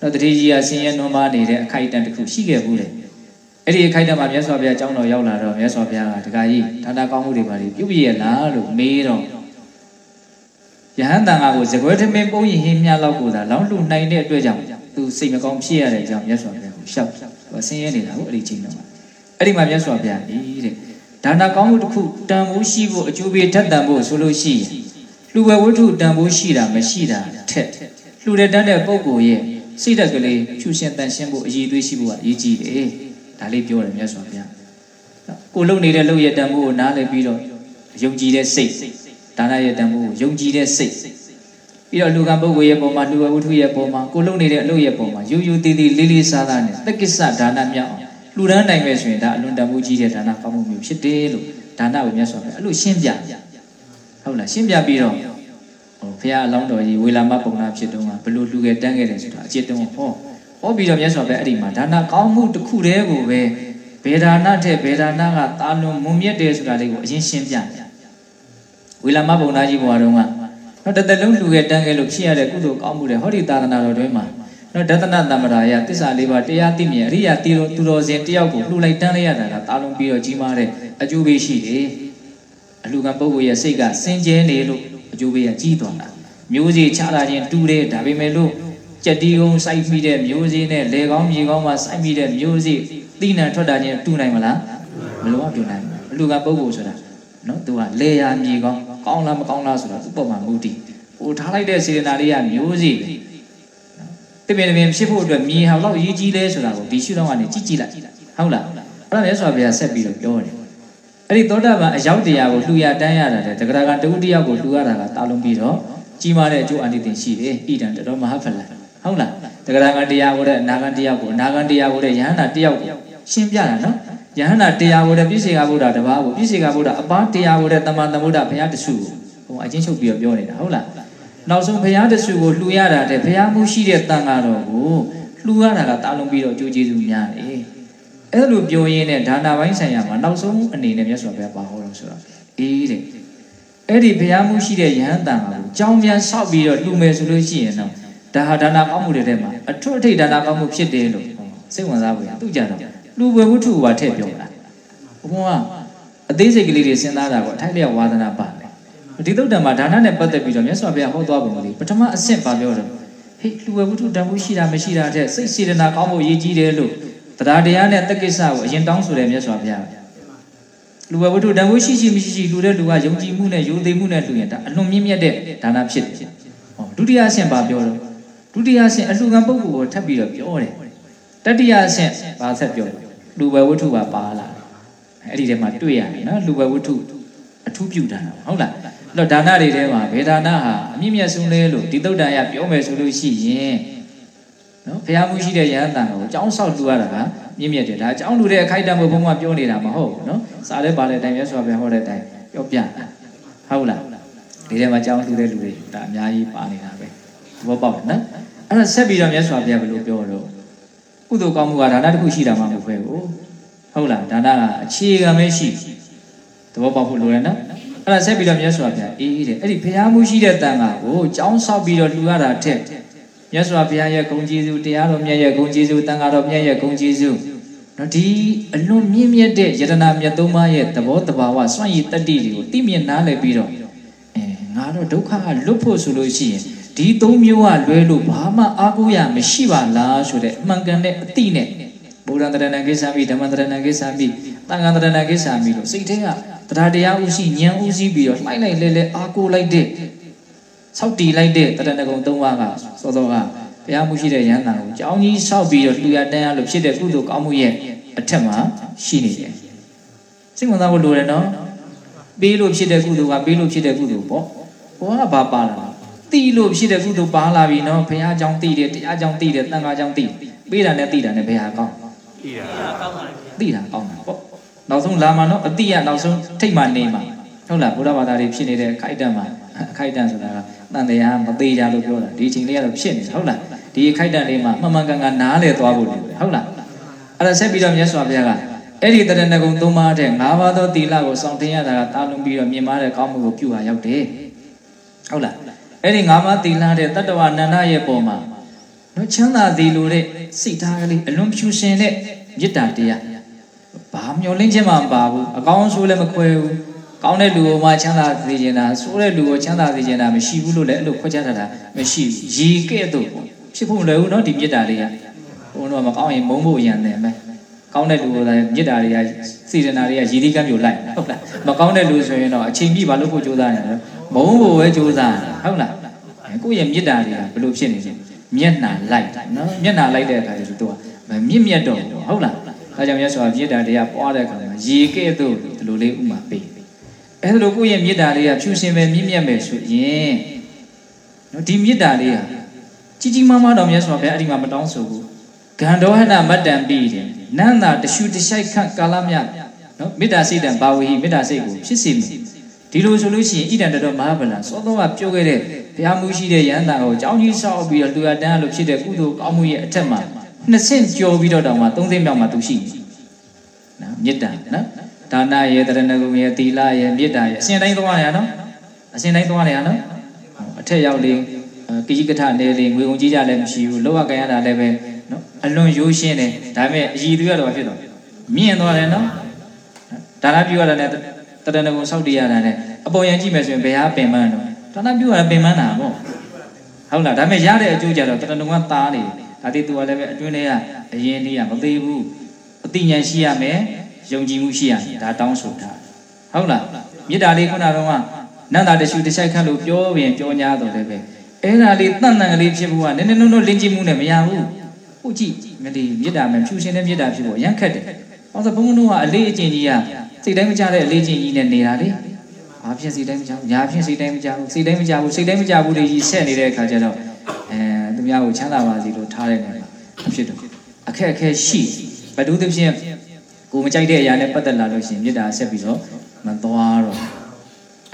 Speaker 1: တော့တတိကြီးကဆင်းရဲနွမ်းပါနေတဲ့အခိုက်အတန့်တစ်ခုရှိခဲ့ဘူးလေ အဲ့ဒီအခိုက်အတန့်မှာမြတ်စွာဘုရားအကြောင်းတော်ရောက်လာတော့မြတ်စွာဘုရားကတခါကြီးဌာနကောင်းမှုတွေပါလေပြုပြရလားလို့မေးတော့ယဟန်တန်ဃာကိုဇကွဲထမင်းပုံရင်ဟင်းမြလောက်ကိုသာလောင်းလူနိုင်တဲ့အတွက်ကြောင့်သူစိတ်မကောင်းဖြစ်ရတဲ့အကြောင်းမြတ်စွာဘုရားကိုရှောက်သူဆင်းရဲနေတာကိုအဲ့ဒီချိန်တော့အဲ့ဒီမှာမြတ်စွာဘုရားဒီတဲ့ဒါနကောင်းမှုတစ်ခုတန်ဖိုးရှိဖို့အကျိုးပေးထက်တန်ဖို့ဆိုလို့ရှိရင်လူဝဲဝတ္ထုတန်ဖိုးရှိတာမရှိတာထက်လှူတဲ့တန်းတဲ့ပုံကိုရဲ့စိတ်ဓာတ်ကလေးဖြူရှင်တန်ရှင်းဖို့အည်သွေးရှိဖို့ကအရေးကြီးတယ် ဒါလေးပြောတယ်မြတ်စွာဘုရားကိုလုံနေတဲ့လုံရဲ့တန်ဖိုးကိုနားလည်ပြီးတော့ယုံကြည်တဲ့စိတ်ဒါနရဲ့တန်ဖိုးကိုယုံကြည်တဲ့စိတ်ပြီးတော့လူကပုဂ္ဂိုလ်ရဲ့ပုံမှာလူဝဲဝတ္ထုရဲ့ပုံမှာကိုလုံနေတဲ့အလုပ်ရဲ့ပုံမှာယူယူတည်တည်လေးလေးစားစားနဲ့တက္ကိစ္စဒါနမြောက်အောင်လူဒန်းနိုင်မယ်ဆိုရင်ဒါအလွန်တန်ဖိုးကြီးတဲ့ဒါနကောင်းမှုမျိုးဖြစ်တယ်လို့ဒါနကိုမြတ်စွာဘုရားအဲ့လိုရှင်းပြဟုတ်လားရှင်းပြပြီးတော့ဟိုဘုရားအလောင်းတော်ကြီးဝေလာမပုံနာဖြစ်တုန်းကဘလို့လူခဲ့တန်းခဲ့တယ်ဆိုတာအจิตတုံးဟော ဟောပြီးတော့မြတ်စွာဘုရားအဲ့ဒီမှာဒါနကောင်းမှုတစ်ခုတည်းကိုပဲဘယ်ဒါနထက်ဘယ်ဒါနကတာလွန်မွန်မြတ်တယ်ဆိုတာလေးကိုအရင်ရှင်းပြဝေလာမပုံနာကြီးဘုရားတော်ကတော့တသက်လုံးလူခဲ့တန်းခဲ့လို့ဖြစ်ရတဲ့ကုသိုလ်ကောင်းမှုတွေဟောဒီသာသနာတော်တွင်မှာနော်ဒသနတမ္မရာယသစ္စာလေးပါးတရားသိမြင်အရိယာတီတော်သူတော်စင်တယောက်ကိုလှူလိုက်တန်းလိုက်ရတာကတာလုံးပြီးတော့ကြီးမားတဲ့အကျိုးပေးရှိတယ်အလူကံပုဂ္ဂိုလ်ရဲ့စိတ်ကစင်ကြဲနေလို့အကျိုးပေးကကြီးသွားတာမျိုးစေ့ချတာချင်းတူတယ်ဒါပေမဲ့လို့ ကြက်တီကုန်းစိုက်ပြီးတဲ့မျိုးစေ့နဲ့လေကောင်းမြေကောင်းမှာစိုက်ပြီးတဲ့မျိုးစေ့တိနံထွက်တာချင်းတူနိုင်မလားမလုံးဝတူနိုင်ဘူးအလူကံပုဂ္ဂိုလ်ဆိုတာနော်သူကလေယာမြေကောင်းကောင်းလားမကောင်းလားဆိုတာသူ့ပုံမှာမူတည်ဟိုထားလိုက်တဲ့စေတနာလေးကမျိုးစေ့တပင်တပင်ဖြစ်ဖို့အတွက်မြေဟာတော့ရေးကြီးလဲဆိုတာကိုဒီရှုထောင့်ကနေကြည့်ကြည့်လိုက်ဟုတ်လားအဲ့ဒါမြတ်စွာဘုရားဆက်ပြီးတော့ပြောတယ်အဲ့ဒီသောတာပန်အရောက်တရားကိုလှူရတန်းရတာတဲ့တဂရကတဝုတယောက်ကိုလှူရတာကတာလုံးပြီးတော့ကြီးမားတဲ့အကျိုးအနိသင်ရှိတယ်ဣဒံတတော်မဟာဖလံ ဟုတ်လားတဂရကတရားကိုတဲ့အနာဂံတရားကိုအနာဂံတရားကိုတဲ့ယဟန္တာတယောက်ကိုရှင်းပြတာနော်ယဟန္တာတရားကိုတဲ့ပြည့်စေကဗုဒ္ဓတပါးကိုပြည့်စေကဗုဒ္ဓအပားတရားကိုတဲ့တမန်သမုဒ္ဒဘုရားတဆူကိုဟိုအချင်းချုပ်ပြီးတော့ပြောနေတာဟုတ်လားနောက်ဆုံးဘုရားတဆူကိုလှူရတာတဲ့ဘုရားမှုရှိတဲ့တန်ဃာတော်ကိုလှူရတာကတာလုံးပြီးတော့အကျိုးကျေးဇူးများတယ်အဲ့လိုပြောရင်းနဲ့ဒါနာပိုင်းဆိုင်ရာမှာနောက်ဆုံးအနေနဲ့မြတ်စွာဘုရားပါဟောလို့ဆိုတော့အေးတဲ့အဲ့ဒီဘုရားမှုရှိတဲ့ယဟန်တန်ဃာကိုကြောင်းပြန်ဆောက်ပြီးတော့လှူမယ်ဆိုလို့ရှိရင်တော့ ဒါဟာဒါနာကောင်းမှုတွေထဲမှာအထွတ်အထိပ်ဒါနာကောင်းမှုဖြစ်တယ်လို့စိတ်ဝင်စားဖို့ရသူကြတော့လူဝေဝုထုကထည့်ပြောတာဘုံကအသေးစိတ်ကလေးတွေစဉ်းစားတာကိုအထိုက်လျောက်ဝါသနာပါတယ်ဒီသုတ်တံမှာဒါနနဲ့ပတ်သက်ပြီးတော့မြတ်စွာဘုရားဟောသွားပုံလေးပထမအဆင့်ပါပြောတော့ဟေးလူဝေဝုထုတန်ဖိုးရှိတာမရှိတာတဲ့စိတ်စေတနာကောင်းဖို့ရည်ကြီးတယ်လို့တရားတရားနဲ့တက်ကိစ္စကိုအရင်တောင်းဆိုတယ်မြတ်စွာဘုရားလူဝေဝုထုတန်ဖိုးရှိရှိမရှိရှိလူတဲ့လူကယုံကြည်မှုနဲ့ယုံသိမှုနဲ့လူရင်ဒါအလွန်မြင့်မြတ်တဲ့ဒါနဖြစ်တယ်ဟောဒုတိယအဆင့်ပါပြောတော့ ဒုတိယအဆင့်အလှူခံပုဂ္ဂိုလ်ကိုထပ်ပြီးတော့ပြောတယ်တတိယအဆင့်ဘာဆက်ပြောလူဝေဝုထုကပါလာအဲ့ဒီထဲမှာတွေ့ရတယ်နော်လူဝေဝုထုအထူးပြုတာဟုတ်လားအဲ့တော့ဒါနတွေထဲမှာဘေဒါနဟာအမြင့်မြတ်ဆုံးလဲလို့ဒီသုတ်တန်ရပြောမယ်ဆိုလို့ရှိရင်နော်ဘုရားမှုရှိတဲ့ယဟန်တန်ကိုအကြောင်းဆောက်လူရတာကမြင့်မြတ်တယ်ဒါအကြောင်းလူတဲ့အခိုက်အတန့်ဘုံဘုံကပြောနေတာမဟုတ်ဘူးနော်စာလဲပါတဲ့အတိုင်းမြတ်စွာဘုရားဟောတဲ့အတိုင်းပြောပြတာဟုတ်လားဒီထဲမှာအကြောင်းလူတဲ့လူတွေဒါအများကြီးပါနေတာပဲ သဘောပေါက်တယ်နော်အဲ့ဒါဆက်ပြီးတော့မြတ်စွာဘုရားဘယ်လိုပြောတော့ကုသိုလ်ကောင်းမှုကဒါနတစ်ခုရှိတာမှမဟုတ်ဘူးဟုတ်လားဒါနကအခြေခံပဲရှိသဘောပေါက်ဖို့လိုတယ်နော်အဲ့ဒါဆက်ပြီးတော့မြတ်စွာဘုရားအေးတဲ့အဲ့ဒီဘုရားမှုရှိတဲ့တန်ခါကိုကြောင်းဆောက်ပြီးတော့လှူရတာထက်မြတ်စွာဘုရားရဲ့ဂုဏ်ကျေးဇူးတရားတော်မြတ်ရဲ့ဂုဏ်ကျေးဇူးတန်ခါတော်မြတ်ရဲ့ဂုဏ်ကျေးဇူးနော်ဒီအလွန်မြင့်မြတ်တဲ့ယတနာမြတ်သုံးပါးရဲ့သဘောတဘာဝစွန့်ရည်တတ္တိတွေကိုသိမြင်နားလည်ပြီးတော့အဲငါတော့ဒုက္ခကလွတ်ဖို့ဆိုလို့ရှိရင် ဒီသုံးမျိုးကလွဲလို့ဘာမှအားကိုးရမရှိပါလားဆိုတဲ့အမှန်ကန်တဲ့အတိနဲ့ဘုရားတရဏကိစ္ဆာမိဓမ္မတရဏကိစ္ဆာမိသံဃာတရဏကိစ္ဆာမိလို့စိတ်ထဲကတရားတရားဥရှိဉာဏ်ဥရှိပြီးတော့လှိုက်လိုက်လဲလဲအားကိုးလိုက်တဲ့ဆောက်တည်လိုက်တဲ့တရဏဂုံ၃ပါးကစောစောကဘုရားမှုရှိတဲ့ယန္တာကိုကြောင်းကြီးဆောက်ပြီးတော့လူရတန်းရလို့ဖြစ်တဲ့ကုသိုလ်ကောင်းမှုရဲ့အထက်မှာရှိနေတယ်စိတ်ဝင်စားဖို့လိုတယ်နော်ပေးလို့ဖြစ်တဲ့ကုသိုလ်ကပေးလို့ဖြစ်တဲ့ကုသိုလ်ပေါ့ဘုရားကဘာပါလာ တီးလို့ဖြစ်တဲ့ကုသိုလ်ပါလာပြီနော်ဘုရားကြောင့်တီးတယ်တရားကြောင့်တီးတယ်တန်ခါကြောင့်တီးပေးတာနဲ့တီးတာနဲ့ဘယ်ဟာကောင်း
Speaker 2: တီးတာကောင်းပါလေ
Speaker 1: တီးတာကောင်းတာပေါ့နောက်ဆုံးလာမှာနော်အတိရနောက်ဆုံးထိတ်မှနေမှာဟုတ်လားဘုရားဘာသာတွေဖြစ်နေတဲ့အခိုက်အတန့်မှာအခိုက်အတန့်ဆိုတာကတန်တရားမသေးကြလို့ပြောတာဒီအချိန်လေးကတော့ဖြစ်နေတာဟုတ်လားဒီအခိုက်အတန့်လေးမှာမှန်မှန်ကန်ကန်နားလည်သွားဖို့လိုတယ်ဟုတ်လားအဲ့ဒါဆက်ပြီးတော့မြတ်စွာဘုရားကအဲ့ဒီတရဏဂုံသုံးပါးတဲ့၅ပါးသောသီလကိုစောင့်တင်ရတာကတာလုံးပြီးတော့မြင်မာတဲ့ကောင်းမှုကိုပြုဟာရောက်တယ်ဟုတ်လား အဲ့ဒီငါးပါးသီလတဲ့တတ္တဝနန္ဒရဲ့ပုံမှာနော်ချမ်းသာသီလိုတဲ့စိတ်ထားကလေးအလွန်ဖြူရှင်တဲ့မေတ္တာတရားဘာမျောလင့်ခြင်းမှမပါဘူးအကောင်းဆိုးလည်းမခွဲဘူးကောင်းတဲ့လူကမှချမ်းသာစေချင်တာဆိုးတဲ့လူကချမ်းသာစေချင်တာမရှိဘူးလို့လည်းအဲ့လိုခွဲခြားထားတာမရှိဘူးရေကဲ့သို့ဖြစ်ဖို့မလွယ်ဘူးနော်ဒီမေတ္တာတွေကဘုန်းတော်မကောင်းရင်မုန်းဖို့ရန်တယ်မယ်ကောင်းတဲ့လူကလည်းမေတ္တာတွေကစေတနာတွေကရည်သီးကမ်းမျိုးလိုက်ဟုတ်လားမကောင်းတဲ့လူဆိုရင်တော့အချိန်ပြည့်ဘာလို့ဖို့ကြိုးစားနေလဲ မုန်းဖို့ပဲကြိုးစားဟုတ်လားကိုယ့်ရဲ့မေတ္တာတွေကဘယ်လိုဖြစ်နေလဲမျက်နှာလိုက်နော်မျက်နှာလိုက်တဲ့အခါကျတော့သူကမြင့်မြတ်တော့ဟုတ်လားဒါကြောင့်မြတ်စွာဘုရားမေတ္တာတရားပွားတဲ့အခါမှာရေကဲ့သို့ဒီလိုလေးဥမာပေးအဲ့လိုကိုယ့်ရဲ့မေတ္တာလေးကဖြူရှင်ပဲမြင့်မြတ်ပဲဆိုရင်နော်ဒီမေတ္တာလေးဟာကြီးကြီးမားမားတော့မြတ်စွာဘုရားအဲ့ဒီမှာမတောင်းဆိုဘူးဂန္ဓောဟနမတ္တံပြီးတယ်နန္တာတရှုတရှိုက်ခန့်ကာလမြနော်မေတ္တာစိတ်တံဘာဝေဟိမေတ္တာစိတ်ကိုဖြစ်စေမယ် ဒီလိုဆိုလို့ရှိရင်ဣဒံတတော်မဟာဗလာသောသောကပြောခဲ့တဲ့ဘုရားမှုရှိတဲ့ယန္တာကိုအကြောင်းကြီးဆောက်ပြီးတော့လူရတန်းလို့ဖြစ်တဲ့ကုသိုလ်ကောင်းမှုရဲ့အထက်မှာနှစ်ဆင့်ကျော်ပြီးတော့တောင်မှသုံးဆင့်မြောက်မှသူရှိတယ်နော်မေတ္တာနော်ဒါနရဲ့တရဏဂုံရဲ့သီလရဲ့မေတ္တာရဲ့အစဉ်တိုင်းသွားရနော်အစဉ်တိုင်းသွားရနော်အထက်ရောက်လေကိจิကထနေလေငွေကုန်ကြီးကြလည်းမရှိဘူးလောကကံရတာလည်းပဲနော်အလွန်ရိုးရှင်းတယ်ဒါပေမဲ့အည်သူရတော့ဖြစ်တော့မြင့်သွားတယ်နော်ဒါနပြုရတာနဲ့ တရဏဂုံဆောက်တည်ရတာနဲ့အပေါ်ယံကြည့်မယ်ဆိုရင်ဘယ်ဟာပင်မတော့ဒါနပြုရတာပင်မတာပေါ့ဟုတ်လားဒါပေမဲ့ရတဲ့အကျိုးကြတော့တရဏဂုံကသားနေဒါတိသူကလည်းပဲအတွင်းထဲကအရင်လေးကမသေးဘူးအသိဉာဏ်ရှိရမယ်ယုံကြည်မှုရှိရမယ်ဒါတောင်းဆိုတာဟုတ်လားမေတ္တာလေးခုနကတော့နန္တာတရှုတချိုက်ခန့်လို့ပြောရင်ပြော냐တော့လည်းပဲအဲ့ဒါလေးတန်တန်ကလေးဖြစ်ဖို့ကနည်းနည်းနုံနုံလင်းကြည့်မှုနဲ့မရဘူးဟုတ်ကြည့်မလေးမေတ္တာမှဖြူရှင်တဲ့မေတ္တာဖြစ်ဖို့ရမ်းခက်တယ်။ဘာလို့ဘုန်းဘုန်းတို့ကအလေးအကျင့်ကြီးက စိတ်တိုင်းမကြတဲ့အလေးအကျင့်ကြီးနဲ့နေတာလေ။ဘာဖြစ်စိတ်တိုင်းမကြဘူး။ညာဖြစ်စိတ်တိုင်းမကြဘူး။စိတ်တိုင်းမကြဘူး။စိတ်တိုင်းမကြဘူးတွေကြီးဆက်နေတဲ့အခါကျတော့အဲသူများကိုချမ်းသာပါစေလို့ထားတဲ့နေမှာဖြစ်တော့အခက်အခဲရှိဘဒုသဖြင့်ကိုမကြိုက်တဲ့အရာနဲ့ပတ်သက်လာလို့ရှိရင်မေတ္တာဆက်ပြီးတော့မသွားတော့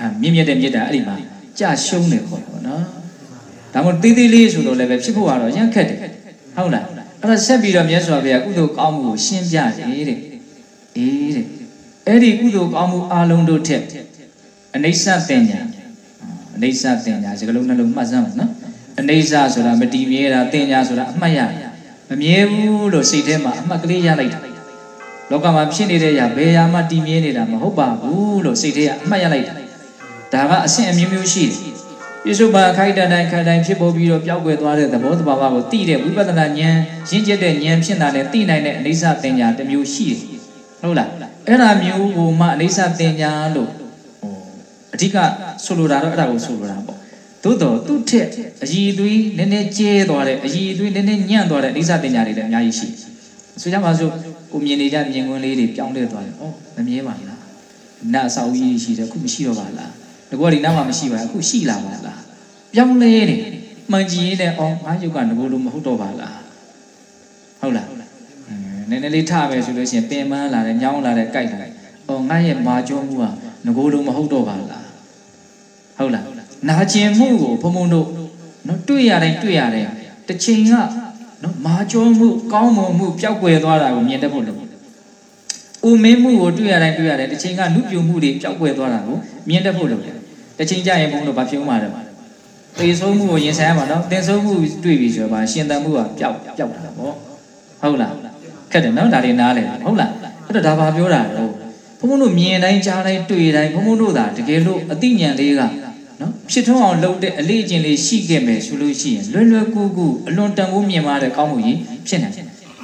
Speaker 1: အဲမြင့်မြတ်တဲ့မေတ္တာအဲ့ဒီမှာကြာရှုံးတယ်ခေါ်တော့နော်။ဒါမှမဟုတ်သေးသေးလေးဆိုတော့လည်းပဲဖြစ်ဖို့ကတော့ရမ်းခက်တယ်ဟုတ်လားအဲ့ဒါဆက်ပြီးတော့မြတ်စွာဘုရားကုသိုလ်ကောင်းမှုကိုရှင်းပြတယ်တဲ့အေးတဲ့ အဲ့ဒီကုသိုလ်ကောင်းမှုအလုံးတို့ထက်အနိစ္စတင်ညာအနိစ္စတင်ညာစကလုံးနှလုံးမှတ်စမ်းပါနော်အနိစ္စဆိုတာမတည်မြဲတာတင်ညာဆိုတာအမှတ်ရမမြဲဘူးလို့စိတ်ထဲမှာအမှတ်ကလေးရလိုက်တာလောကမှာဖြစ်နေတဲ့အရာဘယ်ရာမှတည်မြဲနေတာမဟုတ်ပါဘူးလို့စိတ်ထဲကအမှတ်ရလိုက်တာဒါကအဆင့်အမျိုးမျိုးရှိတယ်ပြစ္ဆုတ်ပါခိုက်တန်တိုင်းခိုင်တိုင်းဖြစ်ပေါ်ပြီးတော့ပျောက်ကွယ်သွားတဲ့သဘောတဘာဝကိုသိတဲ့ဝိပဿနာဉာဏ်ရင့်ကျက်တဲ့ဉာဏ်ဖြစ်တာနဲ့သိနိုင်တဲ့အနိစ္စတင်ညာတစ်မျိုးရှိတယ် ဟုတ်လားအဲ့ဒါမျိုးကိုမှအနိစ္စတင်ညာလို့ဟိုအဓိကဆိုလိုတာတော့အဲ့ဒါကိုဆိုလိုတာပေါ့သို့တော့သူ့ထက်အည်သွေးနည်းနည်းကျဲသွားတဲ့အည်သွေးနည်းနည်းညံ့သွားတဲ့အနိစ္စတင်ညာတွေလည်းအများကြီးရှိတယ်ဆိုကြပါစို့ကိုမြင်နေကြမြင်ကွင်းလေးတွေပြောင်းလဲသွားတယ်ဩမမြဲပါလားနတ်အဆောက်ကြီးရှိတယ်ခုမရှိတော့ပါလားငါကဒီနားမှာမရှိပါဘူးအခုရှိလာပါလားပြောင်းလဲနေမှန်ကြည့်ရင်အော်ငါယုတ်ကငကိုလိုမဟုတ်တော့ပါလားဟုတ်လား နည်းနည်းလေးထပဲဆိုလို့ရှိရင်ပင်ပန်းလာတယ်ညောင်းလာတယ်ကြိုက်လာတယ်အော်ငါရဲ့မာကျောမှုကငကိုလိုမဟုတ်တော့ပါလားဟုတ်လားနာကျင်မှုကိုဘုံဘုံတို့နော်တွေ့ရတိုင်းတွေ့ရတယ်တစ်ချိန်ကနော်မာကျောမှုကောင်းမွန်မှုပျောက်ကွယ်သွားတာကိုမြင်တတ်ဖို့လို့ဦးမင်းမှုကိုတွေ့ရတိုင်းတွေ့ရတယ်တစ်ချိန်ကနုပြိုမှုတွေပျောက်ကွယ်သွားတာကိုမြင်တတ်ဖို့လို့တစ်ချိန်ကြရင်ဘုံတို့ဘာဖြစ်ဦးမှာလဲသေဆုံးမှုကိုရင်ဆိုင်ရမှာနော်တင်ဆုံးမှုတွေ့ပြီဆိုတော့ရှင်သန်မှုကပျောက်ပျောက်တာပေါ့ ဟုတ်လားခက်တယ်နော်ဒါတွေနားလေဟုတ်လားအဲ့တော့ဒါဘာပြောတာလဲဘုံဘုံတို့မြင်တိုင်းကြားတိုင်းတွေ့တိုင်းဘုံဘုံတို့သာတကယ်လို့အသိဉာဏ်လေးကနော်ဖြစ်ထွန်းအောင်လုပ်တဲ့အလေးအကျင့်လေးရှိခဲ့မယ်ဆိုလို့ရှိရင်လွယ်လွယ်ကူကူအလွန်တန်ဖိုးမြင်မာတဲ့ကောင်းမှုကြီးဖြစ်နေ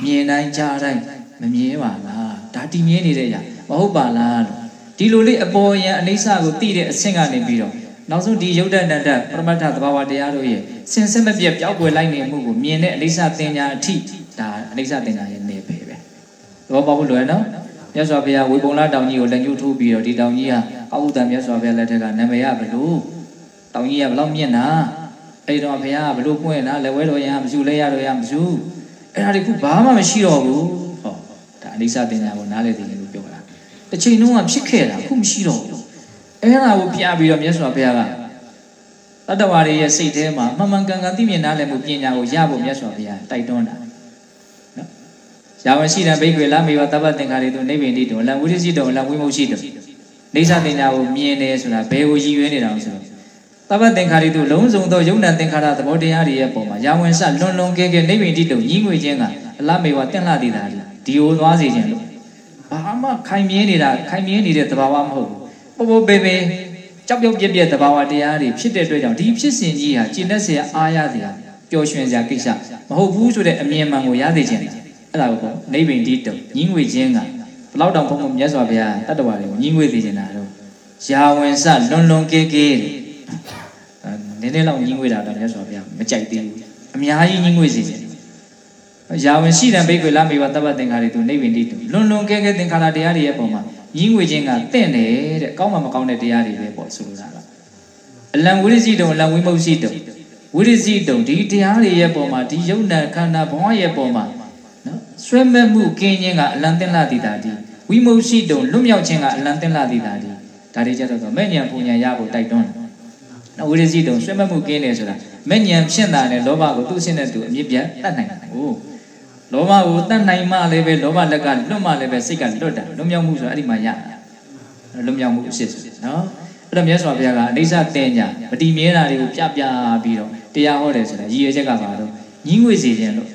Speaker 1: မြင်တိုင်းကြားတိုင်းမမြဲပါလားဒါတည်မြဲနေတဲ့အရာမဟုတ်ပါလားလို့ဒီလိုလေးအပေါ်ယံအနိစ္စကိုသိတဲ့အဆင့်ကနေပြီးတော့နောက်ဆုံးဒီယုတ်တဏ္ဍပရမတ္ထသဘာဝတရားတို့ရဲ့စင်စစ်မပြတ်ပျောက်ကွယ်လိုက်နေမှုကိုမြင်တဲ့အနိစ္စတင်ညာအထိ ဒါအနိစ္စတင်ညာရဲ့နေပဲပဲသဘောပေါက်ဖို့လွယ်နော်မြတ်စွာဘုရားဝေပုံလာတောင်ကြီးကိုလက်ညှိုးထိုးပြီးတော့ဒီတောင်ကြီးဟာအဘုဒ္ဓမြတ်စွာဘုရားလက်ထက်ကနာမည်ရဘလို့တောင်ကြီးကဘလောက်မြင့်တာအဲ့တော့ဘုရားကဘလို့ပွင့်တာလက်ဝဲတော်ရမစုလဲရတော်ရမစုအဲ့ဒါတခုဘာမှမရှိတော့ဘူးဟောဒါအနိစ္စတင်ညာကိုနားလည်သိတယ်လို့ပြောတာတစ်ချိန်လုံးကဖြစ်ခဲ့တာအခုမရှိတော့ဘူးအဲ့ဒါကိုပြပြီးတော့မြတ်စွာဘုရားကတတ္တဝါတွေရဲ့စိတ်ထဲမှာမှန်မှန်ကန်ကန်သိမြင်နားလည်မှုပညာကိုရဖို့မြတ်စွာဘုရားတိုက်တွန်းတာနော်။ ယာမရှိတံဘိက္ခွေလမေဝသဗ္ဗသင်္ခါရေတုနိဗ္ဗေတိတုလံဝိရိစီတုလံဝိမုရှိတုနေသတင်ညာကိုမြင်တယ်ဆိုတာဘယ်ကိုရည်ရွယ်နေတာလဲဆိုတော့သဗ္ဗသင်္ခါရီတို့လုံးစုံသောယုံ nant သင်္ခါရသဘောတရားတွေရဲ့ပုံမှာယာဝင်စလွန်လွန်ကဲကဲနိဗ္ဗာန်တိတုံညီးငွေခြင်းကအလမေဝတင့်လာတည်တာဒီဟိုသွားစီခြင်းလို့ဘာမှခိုင်မြဲနေတာခိုင်မြဲနေတဲ့သဘာဝမဟုတ်ဘူးပို့ပို့ပေပေကြောက်ပြုတ်ပြက်ပြက်သဘာဝတရားတွေဖြစ်တဲ့အတွက်ကြောင့်ဒီဖြစ်စဉ်ကြီးဟာကျင့်တတ်စရာအားရစရာပျော်ရွှင်စရာကိစ္စမဟုတ်ဘူးဆိုတဲ့အမြင်မှန်ကိုရသိခြင်း အဲ့ဒါကိုပေါ့နိဗ္ဗိန္တိတုညီးငွေခြင်းကဘလောက်တောင်ဘုံဘုံမြတ်စွာဘုရားတတ္တဝါတွေကိုညီးငွေသိခြင်းတာတော့ယာဝင်စလွန်လွန်ကဲကဲတဲ့နည်းနည်းလောက်ညီးငွေတာတော့မြတ်စွာဘုရားမကြိုက်သေးဘူးအများကြီးညီးငွေစေခြင်းယာဝင်ရှိတဲ့ဘိက္ခွေလာမေဝတပ္ပသင်္ခါရတုနိဗ္ဗိန္တိတုလွန်လွန်ကဲကဲသင်္ခါရတရားတွေရဲ့ပုံမှာညီးငွေခြင်းကတင့်တယ်တဲ့ကောင်းမှမကောင်းတဲ့တရားတွေပဲပေါ့ဆိုလိုတာကအလံဝိရစီတုံအလံဝိမု ක්ෂි တုံဝိရစီတုံဒီတရားတွေရဲ့ပုံမှာဒီယုံနာခန္ဓာဘဝရဲ့ပုံမှာနော် ဆွဲမဲ့မှုကင်းခြင်းကအလံတင်လာတိတာဒီဝိမု ක්ෂි တုံလွတ်မြောက်ခြင်းကအလံတင်လာတိတာဒီဒါတွေကြတော့မဲ့ညံပူညံရဖို့တိုက်တွန်းတယ်နော်ဝိရစီတုံဆွဲမဲ့မှုကင်းတယ်ဆိုတာမဲ့ညံဖြစ်တာနဲ့လောဘကိုသူ့အရှင်းနဲ့သူအမြင့်ပြတ်တတ်နိုင်တယ်ဟုတ်လောဘကိုတတ်နိုင်မှလည်းပဲလောဘလက်ကလွတ်မှလည်းပဲစိတ်ကလွတ်တာလွတ်မြောက်မှုဆိုတာအဲ့ဒီမှာရတာလွတ်မြောက်မှုအဖြစ်ဆိုနော်အဲ့တော့မြတ်စွာဘုရားကအနိစ္စတဲ့ညာမတည်မြဲတာတွေကိုပြပြပြီးတော့တရားဟောတယ်ဆိုတာရည်ရွယ်ချက်ကပါတော့ညီးငွေစေခြင်းလို့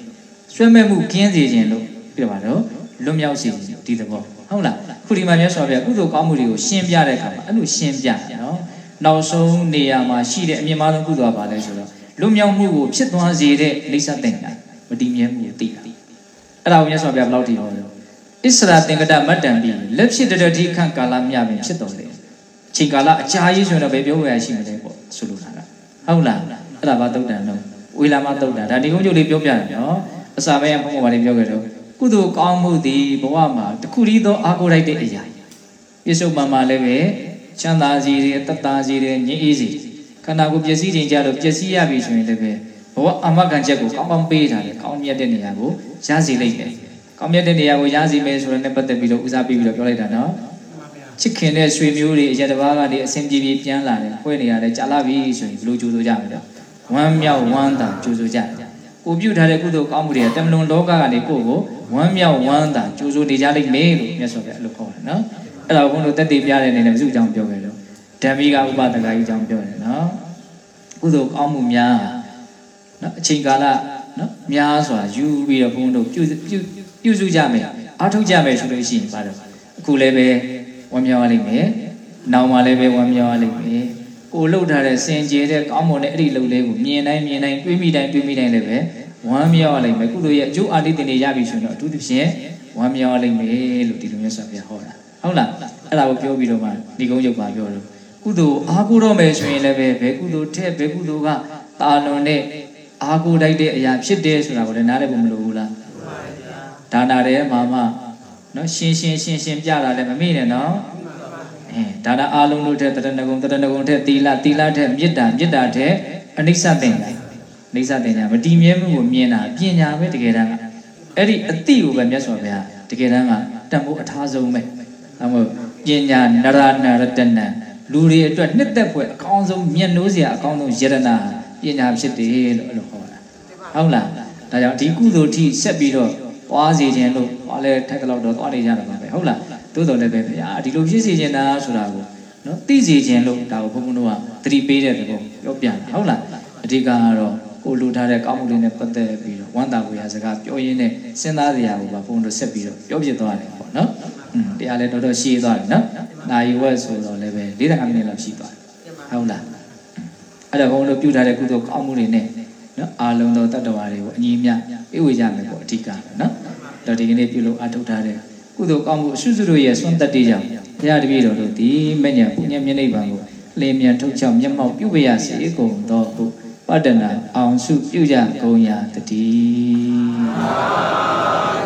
Speaker 1: ဆွဲမဲ့မှုကင်းစေခြင်းလို့ပြပါတော့လွတ်မြောက်စေခြင်းဒီသဘောဟုတ်လားခုဒီမှာမြတ်စွာဘုရားကုသိုလ်ကောင်းမှုတွေကိုရှင်းပြတဲ့အခါမှာအဲ့လိုရှင်းပြနော်နောက်ဆုံးနေရာမှာရှိတဲ့အမြင့်မားဆုံးကုသိုလ်ကပါလဲဆိုတော့လွတ်မြောက်မှုကိုဖြစ်သွားစေတဲ့အိဋ္ဌတဲ့ညာမတည်မြဲမှုကိုသိတာအဲ့ဒါကိုမြတ်စွာဘုရားဘယ်လောက်ထိဟောလဲဣစ္ဆရာသင်္ကတမတ္တံပြီးလက်ဖြစ်တရတိခန့်ကာလမြပင်ဖြစ်တော်လေချိန်ကာလအကြာကြီးဆိုရင်တော့ဘယ်ပြောရရှိမလဲပေါ့ဆိုလိုတာကဟုတ်လားအဲ့ဒါဘာတုတ်တန်တော့ဝေလာမတုတ်တန်ဒါဒီကုန်းကျုပ်လေးပြောပြတယ်နော် အစာပဲဘုံဘဝလေးပြောခဲ့တော့ကုသိုလ်ကောင်းမှုသည်ဘဝမှာတခုတည်းသောအာကိုလိုက်တဲ့အရာပြစ္ဆုတ်ပံမှာလည်းပဲချမ်းသာစီတယ်တတ်တာစီတယ်ငြိမ်းအေးစီခန္ဓာကိုယ်ပျက်စီးခြင်းကြတော့ပျက်စီးရပြီဆိုရင်လည်းပဲဘဝအမကန်ချက်ကိုကောင်းကောင်းပေးထားတယ်ကောင်းမြတ်တဲ့နေရာကိုရစီလိုက်တယ်ကောင်းမြတ်တဲ့နေရာကိုရစီမယ်ဆိုရင်လည်းပတ်သက်ပြီးတော့ဦးစားပေးပြီးတော့ပြောလိုက်တာနော်ချစ်ခင်တဲ့ဆွေမျိုးတွေအရတဘာကနေအစဉ်ပြေပြေပြန်လာတယ်ခွဲနေရတယ်ကြာလာပြီဆိုရင်ဘယ်လိုကြိုးဆိုကြမလဲဝမ်းမြောက်ဝမ်းသာကြိုးဆိုကြတယ် ကိုပြုထားတဲ့ကုသိုလ်ကောင်းမှုတွေကတမလွန်လောကကနေကိုယ့်ကိုဝမ်းမြောက်ဝမ်းသာကြိုးဆိုနေကြလိမ့်မယ်လို့မြတ်စွာဘုရားအဲ့လိုခေါ်တယ်နော်အဲ့ဒါကိုဘုန်းတော်တက်တည်ပြတဲ့အနေနဲ့ဘုစုအကြောင်းပြောခဲ့လို့ဓမ္မိကဥပဒကကြီးအကြောင်းပြောတယ်နော်ကုသိုလ်ကောင်းမှုများနော်အချိန်ကာလနော်များစွာယူပြီးတော့ဘုန်းတော်ပြုပြုပြုစုကြမယ်အားထုတ်ကြမယ်ဆိုလို့ရှိရင်ပါတယ်အခုလည်းပဲဝမ်းမြောက်ရလိမ့်မယ်နောက်မှလည်းပဲဝမ်းမြောက်ရလိမ့်မယ် ကိုလှုပ်ထားတဲ့စင်ကြယ်တဲ့ကောင်းမွန်တဲ့အဲ့ဒီလှုပ်လေးကိုမြင်တိုင်းမြင်တိုင်းတွေးမိတိုင်းတွေးမိတိုင်းလည်းပဲဝမ်းမြောက်ရလိမ့်မယ်ကုသိုလ်ရဲ့အကျိုးအာတိတင်တွေရပြီဆိုရင်တော့အထူးသဖြင့်ဝမ်းမြောက်ရလိမ့်မယ်လို့ဒီလိုမျိုးဆိုပြဟောတာဟုတ်လားအဲ့ဒါကိုပြောပြီးတော့မှဒီကုန်းရုပ်ပါပြောတော့ကုသိုလ်အားကိုးတော့မယ်ဆိုရင်လည်းပဲဘယ်ကုသိုလ်ထက်ဘယ်ကုသိုလ်ကတာလွန်တဲ့အားကိုးတိုက်တဲ့အရာဖြစ်တယ်ဆိုတာကိုလည်းနားလည်ဖို့မလိုဘူးလားဒါနာတဲ့မှာမှနော်ရှင်းရှင်းရှင်းရှင်းပြတာလည်းမမေ့နဲ့နော် အဲဒါနာအာလုံးတို့ထက်တရဏဂုံတရဏဂုံထက်သီလသီလထက်မေတ္တာမေတ္တာထက်အနိစ္စသင်္ညာအနိစ္စသင်္ညာမတည်မြဲမှုကိုမြင်တာပညာပဲတကယ်တမ်းကအဲ့ဒီအတိကိုပဲမြတ်စွာဘုရားတကယ်တမ်းကတန်ဖိုးအထားဆုံးပဲအဲမို့ပညာနရနာရတနံလူတွေအတွက်နှစ်သက်ဖွယ်အကောင်းဆုံးမျက်နှိုးစရာအကောင်းဆုံးယရနာပညာဖြစ်တယ်လို့အဲ့လိုဟောတာဟုတ်လားဒါကြောင့်ဒီကုသိုလ်ထိဆက်ပြီးတော့သွားစေခြင်းလို့ဟောလဲထိုက်တော့တော့သွားနေကြတာပါပဲဟုတ်လား သို့တော်လည်းပဲဗျာဒီလိုဖြစ်စေခြင်းတာဆိုတာကိုနော်သိစေခြင်းလို့ဒါကိုဘုန်းဘုန်းတို့ကသတိပေးတဲ့သဘောပြောပြတာဟုတ်လားအဓိကကတော့ကိုလူထားတဲ့ကောင်းမှုတွေနဲ့ပတ်သက်ပြီးတော့ဝမ်းသာဝေရစကားပြောရင်းနဲ့စဉ်းစားစရာကိုပါဘုန်းတို့ဆက်ပြီးတော့ပြောပြသွားတယ်ပေါ့နော်อืมတရားလည်းတော်တော်ရှည်သွားတယ်နော်နိုင်ဝက်ဆိုတော့လည်းပဲ45မိနစ်လောက်ရှိသွားတယ်ဟုတ်လားအဲ့တော့ဘုန်းတို့ပြုထားတဲ့ကုသိုလ်ကောင်းမှုတွေနဲ့နော်အာလုံးသောတတ္တဝါတွေကိုအညီအမျှပြေဝေကြမယ်ပေါ့အဓိကနော်တော့ဒီကနေ့ပြုလို့အထုတ်ထားတဲ့ ကုသိုလ်ကောင်းမှုအစုစုတို့ရဲ့စွန့်တက်တည်ကြောင့်ဘုရားတပည့်တော်တို့သည်မညံပုညံမြတ်နိဗ္ဗာန်ကိုအလင်းမြန်ထုတ်ချောက်မျက်မှောက်ပြုပရစေကုန်သောဟုပတ္တနာအောင်စုပြုကြကုန်ရာတည်း